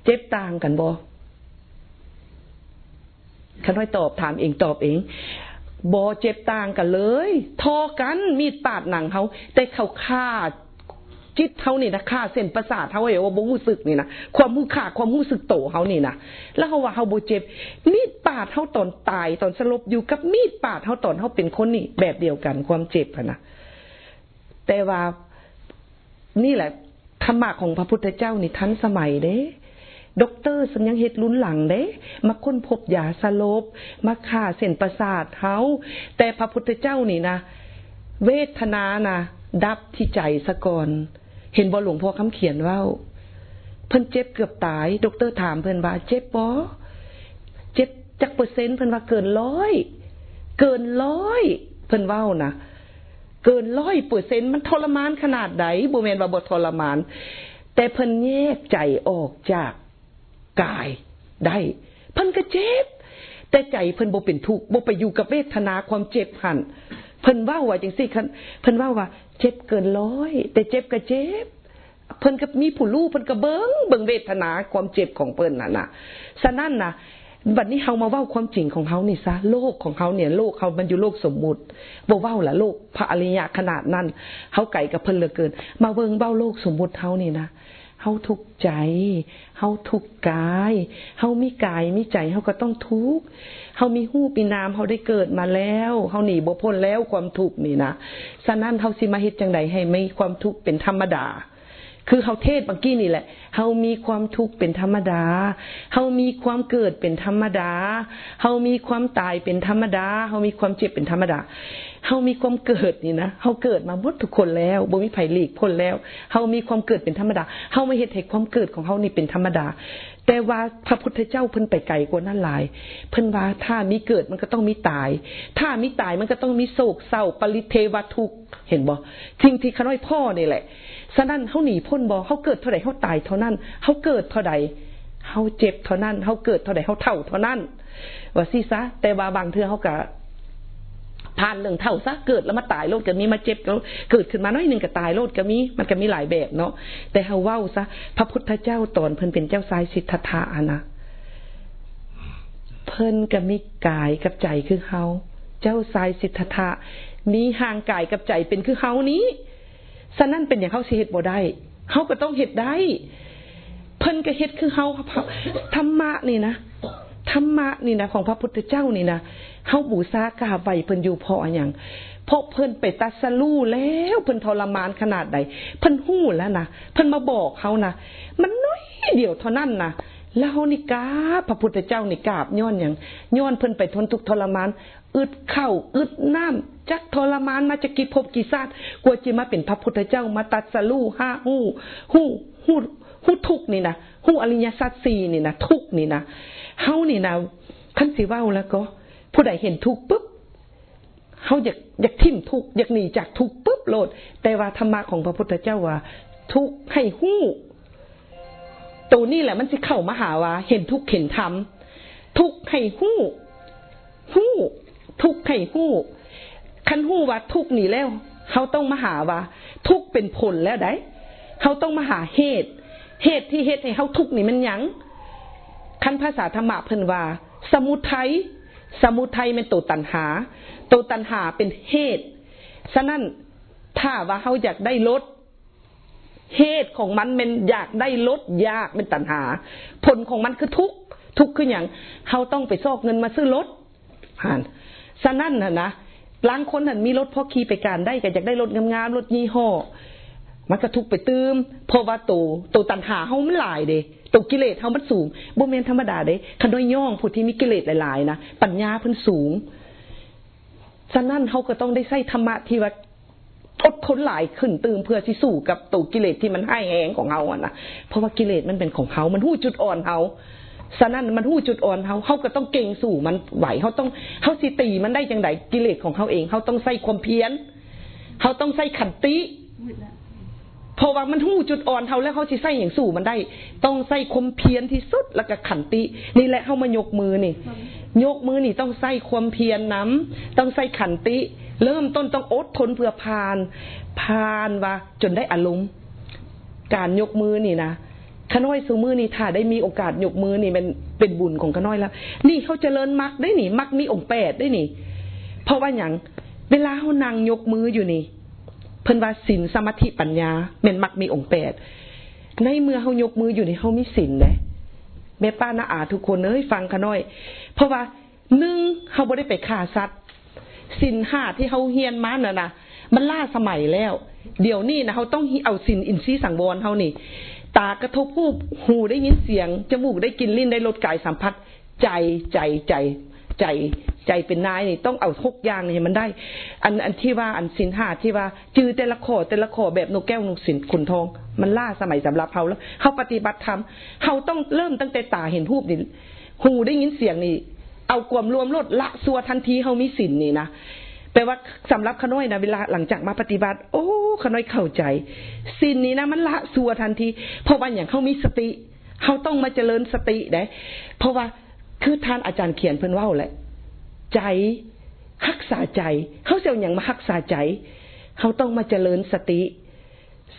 เจ็บต่างกันบอขน้อยตอบถามเองตอบเอง บอเจ็บต่างกันเลย ทอกันมีดปาดหนังเขา แต่เขาฆ่าจิตเขานี่นะค่าเส้นประสาทเขาเอว่าบ่รู้สึกนี่นะความรู้ขาดความรู้สึกโตเขานี่นะแล้วเขาว่าเขาบ่เจ็บ มีดปาดเขาตอนตายตอนสลบอยู่กับมีดปาดเขาตอนเขาเป็นคนนี่แบบเดียวกันความเจ็บนะแต่ว่านี่แหละธรรมะของพระพุทธเจ้านี่ทันสมัยเด้ ด็อกเตอร์สัญญงเฮ็ดลุ้นหลังเด้ มาค้นพบยาสลบ มาฆ่าเส้นประสาทเขาแต่พระพุทธเจ้านี่นะ เวทนานะดับที่ใจสะก่อน เห็นบอหลวงพ่อคำเขียนว่าเพิ่นเจ็บเกือบตายด็อกเตอร์ถามเพิ่นว่า เจ็บปอเจ็บจักเปอร์เซ็นต์เพิ่นว่าเกินร้อย เกินร้อย เพิ่นว่านะเกินร้อยเปอร์เซ็นต์มันทรมานขนาดไหนบุเมนว่าบททรมาน แต่เพิ่นแยกใจออกจาก กายได้เพิ่นก็เจ็บแต่ใจเพิ่นบ่เป็นทุกข์บ่ไปอยู่กับเวทนาความเจ็บหันเพิ่นว่าว่าจังซี่เพิ่นว่าว่า เจ็บเกินร้อย แต่เจ็บก็เจ็บเพิ่นก็มีผู้รู้เพิ่นก็เบิ้งเบิ่งเวทนาความเจ็บของเพิ่นน่ะนะฉะนั้นน่ะบัดนี้เฮามาเว้าความจริงของเฮานี่ซะโลกของเฮาเนี่ยโลกเฮามันอยู่โลกสมมุติบ่เว้าล่ะโลกพระอริยะขนาดนั้นเฮาไก่กับเพิ่นเหลือเกิน มาเบิ่งเว้าโลกสมมุติเฮานี่นะาทุกข์ใจเฮาทุกข์กายเฮามีกายมีใจเฮาก็ต้องทุกข์เฮามีหูปีนามเฮาได้เกิดมาแล้วเฮาหนีบ่พ้นแล้วความทุกข์นี่นะฉะนั้นเฮาสิมาเฮ็ดจังไดให้ไม่ความทุกข์เป็นธรรมดา คือเขาเทศบางกี้นี่แหละเขามีความทุกข์เป็นธรรมดาเขามีความเกิดเป็นธรรมดาเขามีความตายเป็นธรรมดาเขามีความเจ็บเป็นธรรมดาเขามีความเกิดนี่นะเขาเกิดมาหมดทุกคนแล้วบ่มีไผหลีกพ้นแล้วเขามีความเกิดเป็นธรรมดาเขาไม่เห็นให้ความเกิดของเขานี่เป็นธรรมดา แต่ว่าพระพุทธเจ้าเพิ่นไปไกลกว่านั้นหลาย เพิ่นว่าถ้ามีเกิดมันก็ต้องมีตาย ถ้ามีตายมันก็ต้องมีโศกเศร้า ปริเทวทุกเห็นบ่ทิ้งที่ขน้อยพ่อนี่แหละฉะนั้นเฮาหนีพ้นบ่เฮาเกิดเท่าใดเฮาตายเท่านั้นเฮาเกิดเท่าใดเฮาเจ็บเท่านั้นเฮาเกิดเท่าใดเฮาเท่าเท่านั้นว่าสิซะแต่ว่าบางเทื่อเฮาก็ ผ่านเรื่องเท่าซะเกิดแล้วมาตายโลดก็มีมาเจ็บแล้วเกิดขึ้นมาน้อยหนึ่งก็ตายโลดก็มีมันก็มีหลายแบบเนาะแต่เฮาเว้าซะพระพุทธเจ้าตอนเพิ่นเป็นเจ้าชายสิทธัตถะนะเพิ่นก็มีกายกับใจคือเฮาเจ้าชายสิทธัตถะมีห่างกายกับใจเป็นคือเฮานี้ฉะนั้นเป็นอย่างเฮาสิเฮ็ดบ่ได้เฮาก็ต้องเฮ็ดได้ เพิ่นก็เฮ็ดคือเฮาธรรมะนี่นะธรรมะนี่นะของพระพุทธเจ้านี่นะ เฮาบูชากาไว้เพิ่นอยู่พออย่างเพราะเพิ่นไปตัดสลู่แล้วเพิ่นทรมานขนาดใดเพิ่นหู้แล้วนะเพิ่นมาบอกเขานะมันน้อยเดียวเท่านั้นนะแล้วนี่กาพระพุทธเจ้านี่กาบย้อนอย่างย้อนเพิ่นไปทนทุกทรมาน อึดเข้าอึดน้ำจักทรมานมาจะกี่ภพกี่ชาติกว่าจะมาเป็นพระพุทธเจ้ามาตัดสลู่ห้าหู้หู้หู้หู้ทุกนี่นะหู้อริยสัจสี่นี่นะทุกนี่นะเฮานี่นะท่านสิว่าแล้วก็ ผู้ใดเห็นทุกปุ๊บเขาอยากอยากทิ่มทุกอยากหนีจากทุกปุ๊บโลด แต่ว่าธรรมะของพระพุทธเจ้าว่า ทุกให้หู้ตัวนี้แหละมันจะเข้ามาหาว่า เห็นทุกเห็นธรรมทุกให้หู้หู้ทุกให้หู้คันหู้ว่าทุกหนีแล้วเขาต้องมาหาว่า ทุกเป็นผลแล้วได้เขาต้องมาหาเหตุ เหตุที่เหตุให้เขาทุกนี่มันยังคันภาษาธรรมะเพิ่นว่า สมุทัย สมุทัยเป็นตัวตันหา ตัวตันหาเป็นเหตุฉะนั้นถ้าว่าเขาอยากได้ลดเหตุของมันเป็นอยากได้ลดยากเป็นตันหา ผลของมันคือทุกทุกคืออย่างเขาต้องไปซอกเงินมาซื้อรถห่านฉะนั้นนะนะล้างคนหันมีรถพ่อขี่ไปการได้ก็อยากได้รถงามๆรถยี่ห้อมันก็ทุกไปตืมเพราะว่าตัวตัวตันหาเฮามันหลายเด้ ตัวกิเลสเฮามันสูงบ่แม่นธรรมดาเด้คันด้วยย่องผู้ที่มีกิเลสหลายๆนะปัญญาเพิ่นสูงฉะนั้นเฮาก็ต้องได้ใช้ธรรมะที่ว่าอดทนหลายขึ้นตื่มเพื่อสิสู้กับตัวกิเลสที่มันให้แหงของเฮาอะนะเพราะว่ากิเลสมันเป็นของเฮามันหู้จุดอ่อนเฮาฉะนั้นมันหู้จุดอ่อนเฮาเฮาก็ต้องเก่งสู่มันไหวเฮาต้องเฮาสิตีมันได้จังไดกิเลสของเฮาเองเฮาต้องใส่ความเพียรเฮาต้องใส่ขันติ เพราะว่ามันหู้จุดอ่อนเฮาแล้วเขาสิใส่อย่างสู่มันได้ ต้องใส่ความเพียรที่สุดแล้วก็ขันติ นี่แหละเฮามายกมือนี่ ยกมือนี่ต้องใส่ความเพียรน้ำต้องใส่ขันติ เริ่มต้นต้องอดทนเพื่อผ่านผ่านว่าจนได้อารมณ์การยกมือนี่นะขน้อยสูมือนี่ถ้าได้มีโอกาสยกมือนี่มันเป็นบุญของขน้อยแล้ว นี่เขาเจริญมักได้นี่มักมีองค์แปดได้นี่ เพราะว่าอย่างเวลาเขานั่งยกมืออยู่นี่ พิ่นว่าศีลสมาธิปัญญาเม่นมักมีองค์แปดในเมื่อเขายกมืออยู่ในเขามีศีลเลยแม่ป้าน้าอาทุกคนเอ้ยฟังขน้อย เพราะว่าหนึ่งเขาบ่ได้ไปฆ่าสัตว์ศีลห้าที่เขาเฮียนมาน่ะนะมันล่าสมัยแล้ว เดี๋ยวนี้นะเขาต้องเอาศีลอินทรีย์สังวรเขานี่ ตากระทบรูปหูได้ยินเสียงจมูกได้กินลิ้นได้รสกายสัมผัส ใจใจใจใจ ใจเป็นนายนี่ต้องเอาทุกอย่างนี่มันได้ อันอันที่ว่าอันสินหาที่ว่า จือแต่ละขอแต่ละขอแบบนกแก้วนกสินขุนทอง มันล่าสมัยสำหรับเขาแล้วเขาปฏิบัติธรรมเขาต้องเริ่มตั้งแต่ตาเห็นรูปนี่หูได้ยินเสียงนี่เอาความรวมลดละสัวทันทีเขามีสินนี่นะแปลว่าสำหรับขน้อยนะเวลาหลังจากมาปฏิบัติ โอ้ขน้อยเข้าใจสินนี้นะมันละสัวทันที เพราะว่าอย่างเขามีสติเขาต้องมาเจริญสติได้เพราะว่าคือท่านอาจารย์เขียนเพิ่นว่าแหละ ใจรักษาใจเขาเสียวอย่างมารักษาใจเขาต้องมาเจริญสติ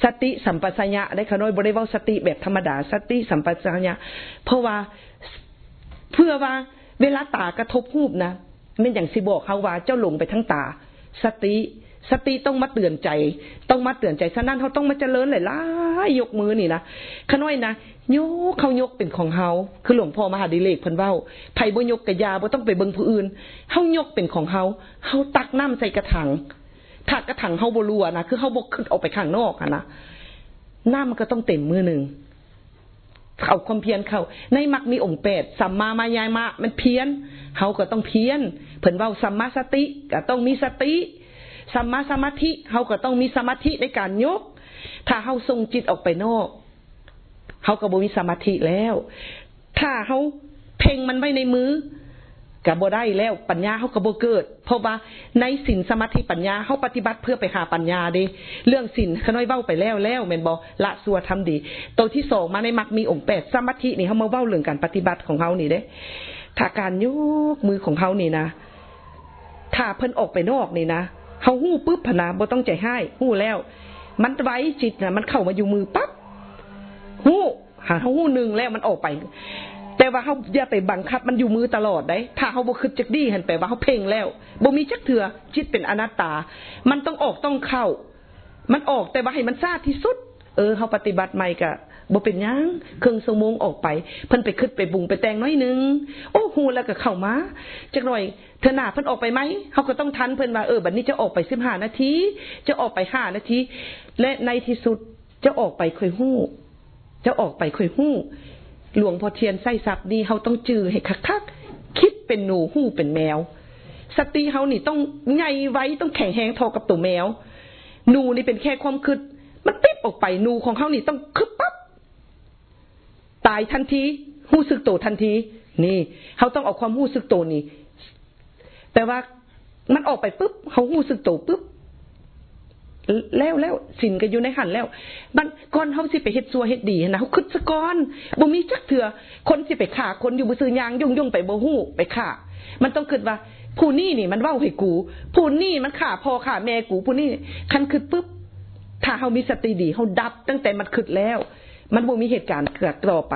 สติสัมปชัญญะได้ขน้อยบริเวณสติแบบธรรมดา สติสัมปชัญญะเพราะว่าเพื่อว่าเวลาตากระทบหูบนะมันอย่างสิบอกเขาว่าเจ้าหลงไปทั้งตา สติ สติต้องมาเตือนใจ ต้องมาเตือนใจฉะนั้นเขาต้องมาเจริญหลายล่ยกมือนี่นะขน้อยนะยกเขายกเป็นของเขาคือหลวงพ่อมหาดิเลกเพิ่นเว้าไผบ่ยกกะยาบ่ต้องไปเบิ่งผู้อื่นเฮายกเป็นของเขาเฮาตักน้ำใส่กระถางถ้ากระถางเฮาบ่รั่วนะคือเฮาบ่ขึ้นออกไปข้างนอกอะนะน้ำมันก็ต้องเต็มมือหนึ่งเขาความเพียรเขาในมักมีองค์แปดสัมมามายายมามันเพียนเฮาก็ต้องเพียนเพิ่นเว้าสัมมาสติก็ต้องมีสติ สัมมาสมาธิเฮาก็ต้องมีสมาธิในการยก ถ้าเฮาส่งจิตออกไปนอกเขาก็บ่มีสมาธิแล้ว ถ้าเขาเพ่งมันไว้ในมือกับบ่ได้แล้วปัญญาเขาก็บ่เกิด เพราะว่าในสินสมาธิปัญญาเขาปฏิบัติเพื่อไปหาปัญญาดิเรื่องสินขน้อยเว้าไปแล้วแล้วแม่นบ่ละสัวทำดี ตัวที่สองมาในมักมีองค์แปดสมาธินี่เขามาเว้าเรื่องการปฏิบัติของเขานี่เด้ถ้าการยกมือของเขานี่นะถ้าเพิ่นออกไปนอกนี่นะ เขาหู้ปุ๊บพนาบ่ต้องใจให้หู้แล้ว มันไว้จิตนะมันเข้ามาอยู่มือปั๊บหู้หาเขาหู้หนึ่งแล้วมันออกไป แต่ว่าเขาอย่าไปบังคับ มันอยู่มือตลอดได้ถ้าเขาบ่คิดจักดีเห็นไปว่าเขาเพ่งแล้วบ่มีจักเถื่อจิตเป็นอนัตตา มันต้องออกต้องเข้า มันออกแต่ว่าให้มันซาที่สุด เออเขาปฏิบัติใหม่กะ บ่เป็นยังเครื่องสมงออกไปเพิ่นไปคิดไปบุงไปแต่งน้อยนึง โอ้หูแล้วก็เข้ามาจักหน่อยเธอหน้าเพิ่นออกไปไหมเขาก็ต้องทันเพิ่นว่าเออบัดนี้จะออกไปสิบห้านาทีจะออกไปห้านาทีและในที่สุดจะออกไปค่อยหู้ จะออกไปค่อยหู้ หลวงพ่อเทียนไส้สับนี่เขาต้องจือให้คักๆคิดเป็นหนูหู้เป็นแมว สติเขานี่ต้องไงไว้ต้องแข็งแหงทอกับตัวแมวหนูนี่เป็นแค่ความคิดมันติบออกไปหนูของเขานี่ต้องคึบปั๊บ ตายทันทีหู้สึกโตทันที นี่เขาต้องเอาความหู้สึกโตนี่แต่ว่ามันออกไปปุ๊บเขาหู้สึกโตปุ๊บแล้วแล้วสินก็อยู่ในหันแล้วมันก่อนเขาสิไปเฮ็ดซัวเฮ็ดดีนะเขาคึดสะก่อนบ่มีจักเถื่อคนสิไปฆ่าคนอยู่บ่ซื้อยางยุ่งยุ่งไปบ่ฮู้ไปฆ่ามันต้องคิดว่า ผู้นี่นี่มันเว้าให้กู ผู้นี่มันฆ่าพ่อฆ่าแม่กูผู้นี่คันคิดปุ๊บถ้าเขามีสติดีเขาดับตั้งแต่มันคิดแล้ว มันบ่มีเหตุการณ์เกิดต่อไป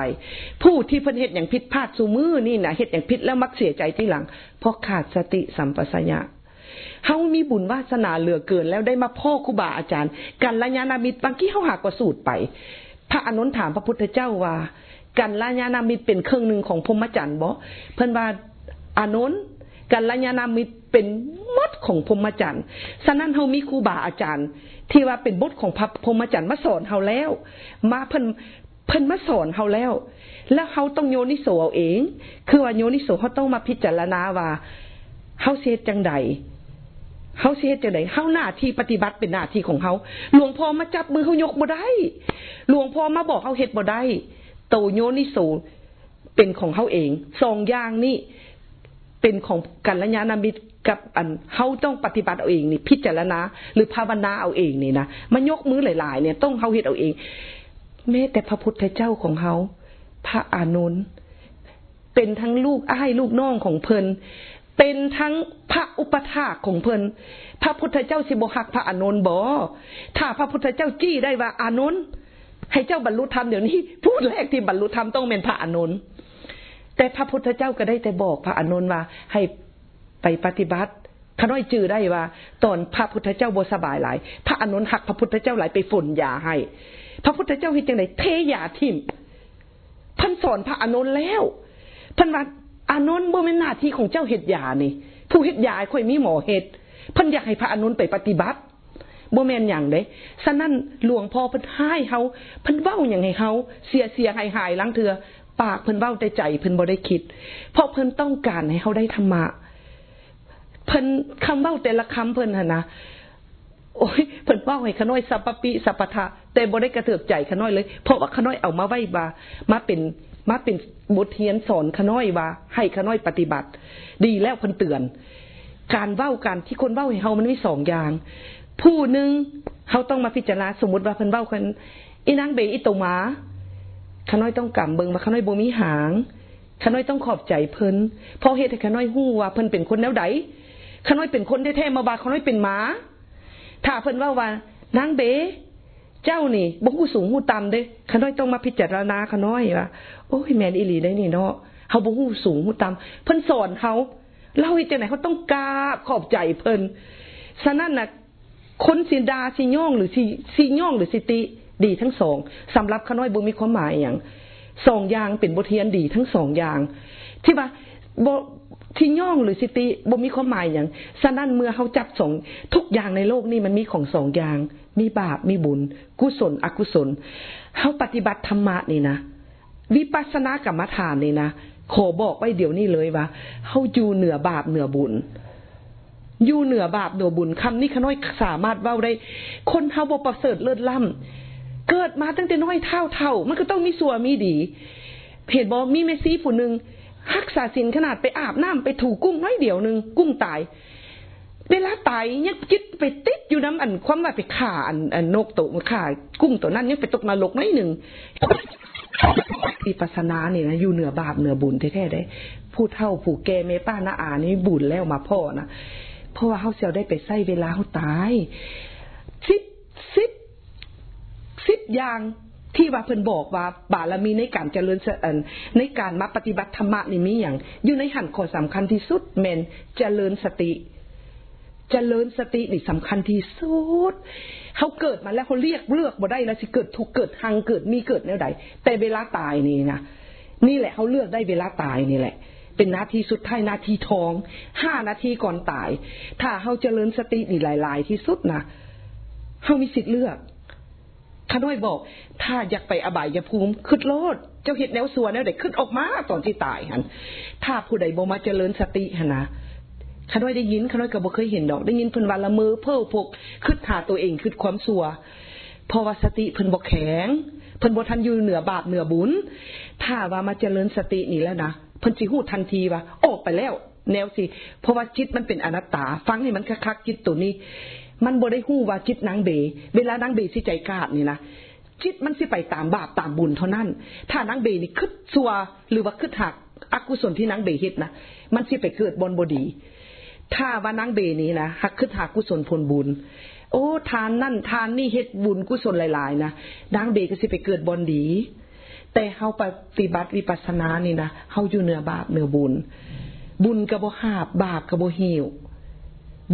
ผู้ที่เพิ่นเฮ็ดอย่างผิดพลาดสู่มือนี่นะเฮ็ดอย่างผิดแล้วมักเสียใจที่หลัง เพราะขาดสติสัมปชัญญะเฮามีบุญวาสนาเหลือเกิน แล้วได้มาพ่อครูบาอาจารย์กันละญาณมิตรบางที่เฮาหากว่าสูตรไป พระอนุนถามพระพุทธเจ้าว่า กันละญาณมิตรเป็นเครื่องหนึ่งของพรหมจรรย์บ่เพิ่นว่าอนุนกันละญาณมิตร เป็นมดของพรหมจรรย์ฉะนั้นเฮามีครูบาอาจารย์ ที่ว่าเป็นบทของพระพรหมจรรย์มาสอนเฮาแล้ว มาเพิ่นเพิ่นมาสอนเฮาแล้ว แล้วเฮาต้องโยนิโสเอาเอง คือว่าโยนิโสเฮาต้องมาพิจารณาว่าเฮาเสียจังใดเฮาเสียจังไดเฮาหน้าที่ปฏิบัติเป็นหน้าที่ของเฮาหลวงพ่อมาจับมือเฮายกบ่ได้ หลวงพ่อมาบอกเฮาเฮ็ดบ่ได้โตโยนิโสเป็นของเฮาเองสองอย่างนี้ เป็นของกัลยาณมิตรกับอันเฮาต้องปฏิบัติเอาเองนี่พิจารณาหรือภาวนาเอาเองนี่นะมันยกมือหลาย ๆ เนี่ยต้องเฮาเฮ็ดเอาเอง แม้แต่พระพุทธเจ้าของเฮาพระอานนท์เป็นทั้งลูกอ้ายลูกน้องของเพิ่นเป็นทั้งพระอุปถาของเพิ่นพระพุทธเจ้าสิบหักพระอานนท์บ่ถ้าพระพุทธเจ้าจี้ได้ว่าอานนท์ให้เจ้าบรรลุธรรมเดี๋ยวนี้พูดแรกที่บรรลุธรรมต้องเป็นพระอานนท์ แต่พระพุทธเจ้าก็ได้แต่บอกพระอานนว่าให้ไปปฏิบัติขน้อยจือได้ว่าตอนพระพุทธเจ้าบ่สบายหลาย พระอานนหักพระพุทธเจ้าหลายไปฝนยาให้ พระพุทธเจ้าเฮ็ดจังไดเทยาทิมพันสอนพระอานนแล้วพันว่าอานนบ่แม่นหน้าที่ของเจ้าเฮ็ดยานี่ ผู้เฮ็ดยาค่อยมีหมอเฮ็ดพิ่นอยากให้พระอานนไปปฏิบัติบ่แม่นหยังเด้ฉะนั้นหลวงพ่อเพิ่นให้เฮาเพิ่นเว้าหยังให้เฮาเสียเสียหายหายลังเถือ ปากเพิ่นเว้าแต่ใจเพิ่นบ่ได้คิด เพราะเพิ่นต้องการให้เฮาได้ธรรมะเพิ่นคำเว้าแต่ละคำเพิ่นหั่นนะโอ้ยเพิ่นเว้าให้ขน้อยสัพปิสัพทะแต่บ่ได้กระเถือกใจขน้อยเลย เพราะว่าขน้อยเอามาไว้ว่ามาเป็นมาเป็นบทเรียนสอนขน้อยว่า ให้ขน้อยปฏิบัติ ดีแล้วเพิ่นเตือน การเว้ากันที่คนเว้าให้เฮามันมีสองอย่าง ผู้หนึ่งเฮาต้องมาพิจารณาสมมติว่าเพิ่นเว้ากันอีนางเบอีตมา ขน้อยต้องกำเบิงมาขน้อยบ่มีหางขน้อยต้องขอบใจเพิ่นเพราะเหตุให้ขน้อยฮู้ว่าเพิ่นเป็นคนแนวใดขน้อยเป็นคนแท้ๆมาบาขน้อยเป็นหมาถ้าเพิ่นว่าว่านางเบเจ้านี่บ่ฮู้สูงฮู้ต่ำเด้ขน้อยต้องมาพิจารณาขน้อยว่าโอ้ยแม่นอีหลีได้นี่เนาะเฮาบ่ฮู้สูงฮู้ต่ำเพิ่นสอนเฮาเล่าให้จังไหนเขาต้องกราบขอบใจเพิ่นฉะนั้นน่ะคนสิดาสิย่องหรือสิสิย่องหรือสิติ ดีทั้งสองสำหรับขน้อยบ่มีความหมายอย่างสองอย่างเป็นบทเรียนดีทั้งสองอย่าง ที่ว่าบที่ย่องหรือสิติบ่มีความหมายอย่างฉะนั้นเมื่อเขาจับสองทุกอย่างในโลกนี้มันมีของสองอย่าง มีบาปมีบุญ กุศล อกุศลเขาปฏิบัติธรรมะนี่นะวิปัสสนากรรมฐานนี่นะขอบอกไว้เดี๋ยวนี้เลยว่าเขาอยู่เหนือบาปเหนือบุญอยู่เหนือบาปเหนือบุญคำนี้ขน้อยสามารถเว้าได้ คนเฮาบ่ประเสริฐเลิศล่ำ เกิดมาตั้งแต่น้อยเท่าเท่ามันก็ต้องมีสัวมีดีเหตุบอกมีเมซี่ผู้หนึ่งฮักษาสินขนาดไปอาบน้ำไปถูกุ้งน้อยเดียวหนึ่งกุ้งตายเวลาตายยังจิตไปติดอยู่น้ำอันความว่าไปข่าอันอันนกตัวข่ากุ้งตัวนั้นยังไปตกนรกน้อยหนึ่งอิปัสนาเนี่ยนะอยู่เหนือบาปเหนือบุญแท้ๆได้ผู้เท่าผู้แก่เมป้านาอานี่บุญแล้วมาพ่อนะเพราะว่าเขาเสียวได้ไปใส่เวลาเขาตายสิบสิบ สิบอย่างที่ว่าเพิ่นบอกว่าบารมีในการเจริญเอนในการมาปฏิบัติธรรมะนี่มีอย่างอยู่ในหันข้อสำคัญที่สุดแม่นเจริญสติ เจริญสตินี่สำคัญที่สุดเขาเกิดมาแล้วเขาเรียกเลือกบ่ได้แล้วสิเกิดถูกเกิดหังเกิดมีเกิดแนวใดแต่เวลาตายนี่นะนี่แหละเขาเลือกได้เวลาตายนี่แหละ เป็นนาทีสุดท้ายนาทีทองห้านาทีก่อนตาย ถ้าเขาเจริญสตินี่หลาย ๆ ที่สุดนะเขามีสิทธิ์เลือก ข้าน้อยบอก ถ้าอยากไปอบายยภูมิขึ้นโลด เจ้าเห็ดแนวสัวแนวใดขึ้นออกมาตอนที่ตายหันถ้าผู้ใดบ่มาเจริญสติหันนะข้าน้อยได้ยินข้าน้อยก็บ่เคยเห็นดอก ได้ยินเพิ่นวันละมือเพิ่พกขึ้นหาตัวเองขึ้นความสัวเพราะว่าสติเพิ่นบ่แข็งเพิ่นบ่ทันอยู่เหนือบาปเหนือบุญ ถ้าว่ามาเจริญสตินี่แล้วนะเพิ่นสิฮู้ทันทีว่าออกไปแล้ว แนวสิเพราะว่าจิตมันเป็นอนัตตา ฟังให้มันคักๆจิตตัวนี้ มันบ่ได้หู้ว่าจิตนางเบ เวลานางเบสิใจกาดนี่นะจิตมันสิไปตามบาปตามบุญเท่านั้น ถ้านางเบนี่คึดซัวหรือว่าคึดหักอกุศลที่นางเบเฮ็ดนะมันสิไปเกิดบนบดี ถ้าว่านางเบนี้นะหักคึดหักกุศลผลบุญ โอ้ทานนั่นทานนี่เฮ็ดบุญกุศลหลายๆนะนางเบก็สิไปเกิดบนดี แต่เฮาปฏิบัติวิปัสสนานี่นะเฮาอยู่เหนือบาปเหนือบุญ บุญกระโบหาบบาปกระโบหิว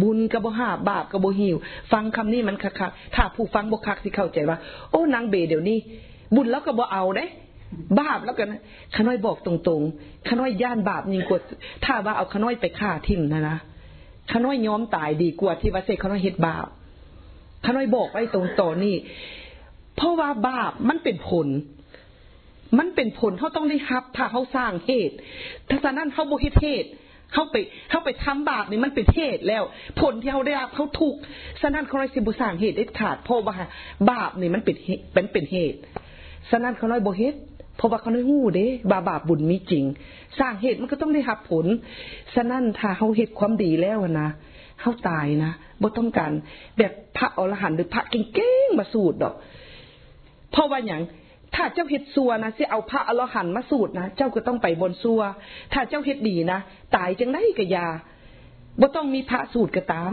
บุญกับบ่หาบาปกับบ่หิว ฟังคำนี้มันคักๆถ้าผู้ฟังบ่คักสิเข้าใจว่า โอ้นางเบเดี๋ยวนี้ บุญแล้วก็บ่เอาเด้บาปแล้วกันขน้อยบอกตรงๆขน้อยย่านบาปยิ่งกว่าถ้าว่าเอาขน้อยไปฆ่าทิ่มนะนะขน้อยยอมตายดีกว่าที่ว่าเสขน้อยเฮ็ดบาปขน้อยบอกไว้ตรงต่อนี่ เพราะว่าบาปมันเป็นผล มันเป็นผลเขาต้องได้รับถ้าเขาสร้างเหตุถ้าฉะนั้นเขาบ่เฮ็ดเหตุ เขาไปเขาไปทำบาปนี่มันเป็นเหตุแล้ว ผลที่เขาได้รับเขาถูกฉะนั้นเขาเลยสิบ่สร้างเหตุได้ขาดเพราะว่าบาปนี่มันเป็นเป็นเป็นเหตุฉะนั้นเขาเลยบ่เฮ็ดเพราะว่าเขาได้หู้เด้บาบาปบุญมีจริง สร้างเหตุมันก็ต้องได้รับผลฉะนั้นถ้าเขาเฮ็ดความดีแล้วนะเขาตายนะบ่ต้องการแบบพระอรหันต์หรือพระเก่งๆมาสูตรดอก เพราะว่าอย่าง ถ้าเจ้าเฮ็ดซัวนะสิเอาพระอรหันต์มาสูตรนะเจ้าก็ต้องไปบนซัว ถ้าเจ้าเฮ็ดดีนะตายจังได้กะยาบ่ต้องมีพระสูตรก็ตาม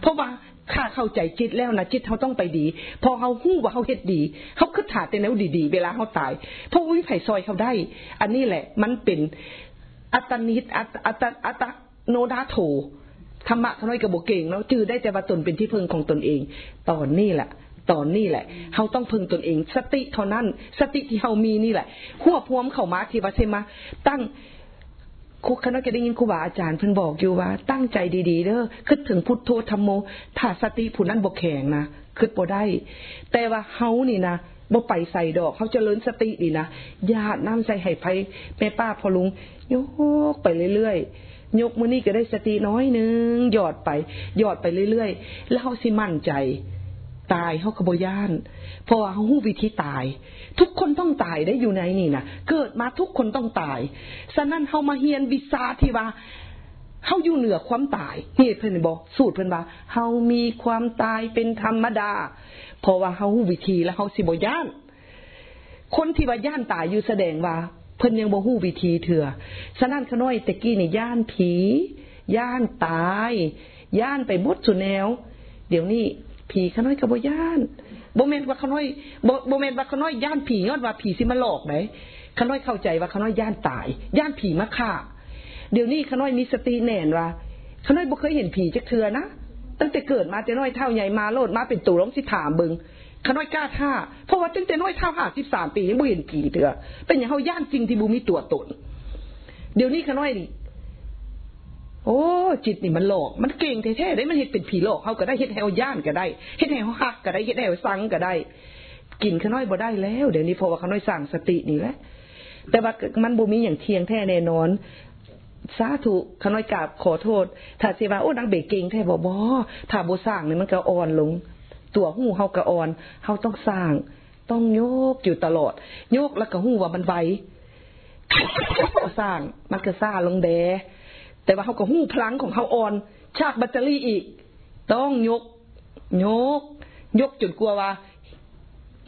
เพราะว่าข้าเข้าใจจิตแล้วนะจิตเขาต้องไปดี พอเขาหู้ว่าเขาเฮ็ดดีเขาคิดถาแต่แนวดีๆ เวลาเขาตายเพราะวิไผ่ซอยเขาได้ อันนี้แหละ มันเป็นอัตนิตอัตอัตอัตโนดาโถธรรมะเขาน้อยกระโบเก่งแล้วจือได้แต่ว่าตนเป็นที่พึ่งของตนเอง ตอนนี้แหละ ตอนนี้แหละเขาต้องพึงตนเอง สติเท่านั้น สติที่เขามีนี่แหละควพวมเข้ามาที่ว่าใช่ไหมตั้งคุกคณะก็ได้ยินครูบาอาจารย์เพิ่นบอกอยู่ว่า ตั้งใจดีๆเด้อคิดถึงพุทโธธรรมโม ถ้าสติผู้นั้นบ่แข็งนะคิดบ่ได้ แต่ว่าเฮานี่นะบ่ไปใส่ดอกเขาเจริญสตินี่นะญาติน้ำใส่ให้ไผแม่ป้าพอลุงยกไปเรื่อยๆยกมือนี่ก็ได้สติน้อยนึงหยอดไปหยอดไปเรื่อยๆ แล้วเขาสิมั่นใจ ตายเขาขบย่านเพราะว่าเขาหู้วิธีตาย ทุกคนต้องตายได้อยู่ในนี่นะเกิดมาทุกคนต้องตายฉะนั้นเขามาเฮียนวิชาที่ว่าเขาอยู่เหนือความตายเหตุเพิ่นบอกสูตรเพิ่นว่าเขามีความตายเป็นธรรมดา เพราะว่าเขาหู้วิธีแล้วเขาสิบย่าน คนที่ว่าย่านตายอยู่แสดงว่า เพิ่นยังบ่หู้วิธีเถื่อฉะนั้นขน้อยตะกี้นี่ย่านผีย่านตาย ย่านไปหมดสุแนว เดี๋ยวนี้ ผีขน้อยกับโบย่านโบเมนว่าขน้อยโบเมนว่าขน้อยย่านผียอดว่าผีสิมาหลอกไหมขน้อยเข้าใจว่าขน้อยย่านตายย่านผีมาฆ่าเดี๋ยวนี้ขน้อยมีสติแน่นว่าขน้อยบ่เคยเห็นผีจักเทือนะตั้งแต่เกิดมาแต่น้อยเท่าใหญ่มาโลดมาเป็นตู่ล้มสิถามบิงขน้อยกล้าท่าเพราะว่าตั้งแต่น้อยเท่าห้าสิบสามปียังบ่เห็นผีเถือเป็นอย่างเขาย่านจริงที่บูมีตัวตนเดี๋ยวนี้ขน้อยนี่ โอ้จิตนี่มันหลอก มันเก่งแท้ๆได้มันเห็ดเป็นผีหลอกเขาก็ได้เห็ดแหวย่านก็ได้เห็ดแหวหักก็ได้เห็ดแหวสังก็ได้ กินขน้อยบ่ได้แล้วเดี๋ยวนี้เพราะว่าขน้อยสั่งสตินี่แหละแต่ว่ามันบ่มีอย่างเทียงแท้แน่นอนสาธุขน้อยกราบขอโทษ ถ้าสิว่าโอ้นางเบกเก่งแท้บ่บ่ถ้าบ่สร้างนี่มันก็อ่อนลง ตัวหูเฮาก็อ่อนเฮาต้องสร้าง ต้องโยกอยู่ตลอด โยกแล้วก็หูว่ามันไหวสร้างมันก็ซ่าลงแด แต่ว่าเขาก็หู้พลังของเขาอ่อน ชาร์จแบตเตอรี่อีก ต้องยก ยก ยกจนกลัวว่า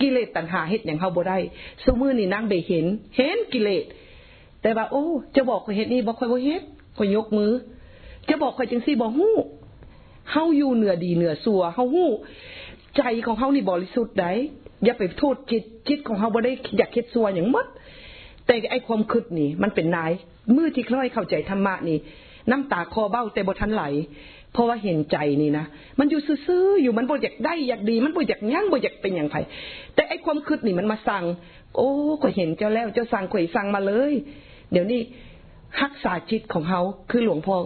กิเลสตัณหาเฮ็ดอย่างเขาบ่ได้สมือนี่นั่งเบเห็น เห็นกิเลสแต่ว่า โอ้จะบอกคนเฮ็ดนี่บอกคอยบ่เฮ็ดคอยยกมือ จะบอกคอยจังซี่บอกหู้เฮาอยู่เหนือดีเหนือสัวเฮาหู้ใจของเฮานี่บริสุทธิ์ได้อย่าไปโทษจิตจิตของเฮาบ่ได้อยากเฮ็ดสัวอย่างมดแต่ไอ้ความคิดนี่ มันเป็นนายมือที่คล้อยเข้าใจธรรมะนี่ น้ำตาคอเบ้าแต่บทันไหล เพราะว่าเห็นใจนี่นะ มันอยู่ซื่อๆอยู่มันบ่อยากได้อยากดี มันบ่อยากยั่งบ่อยากเป็นอย่างไรแต่ไอ้ความคิดนี่มันมาสั่ง โอ้ก็เห็นเจ้าแล้วเจ้าสั่งข่อยสั่งมาเลย เดี๋ยวนี้ฮักษาจิตของเขาคือหลวงพ่อ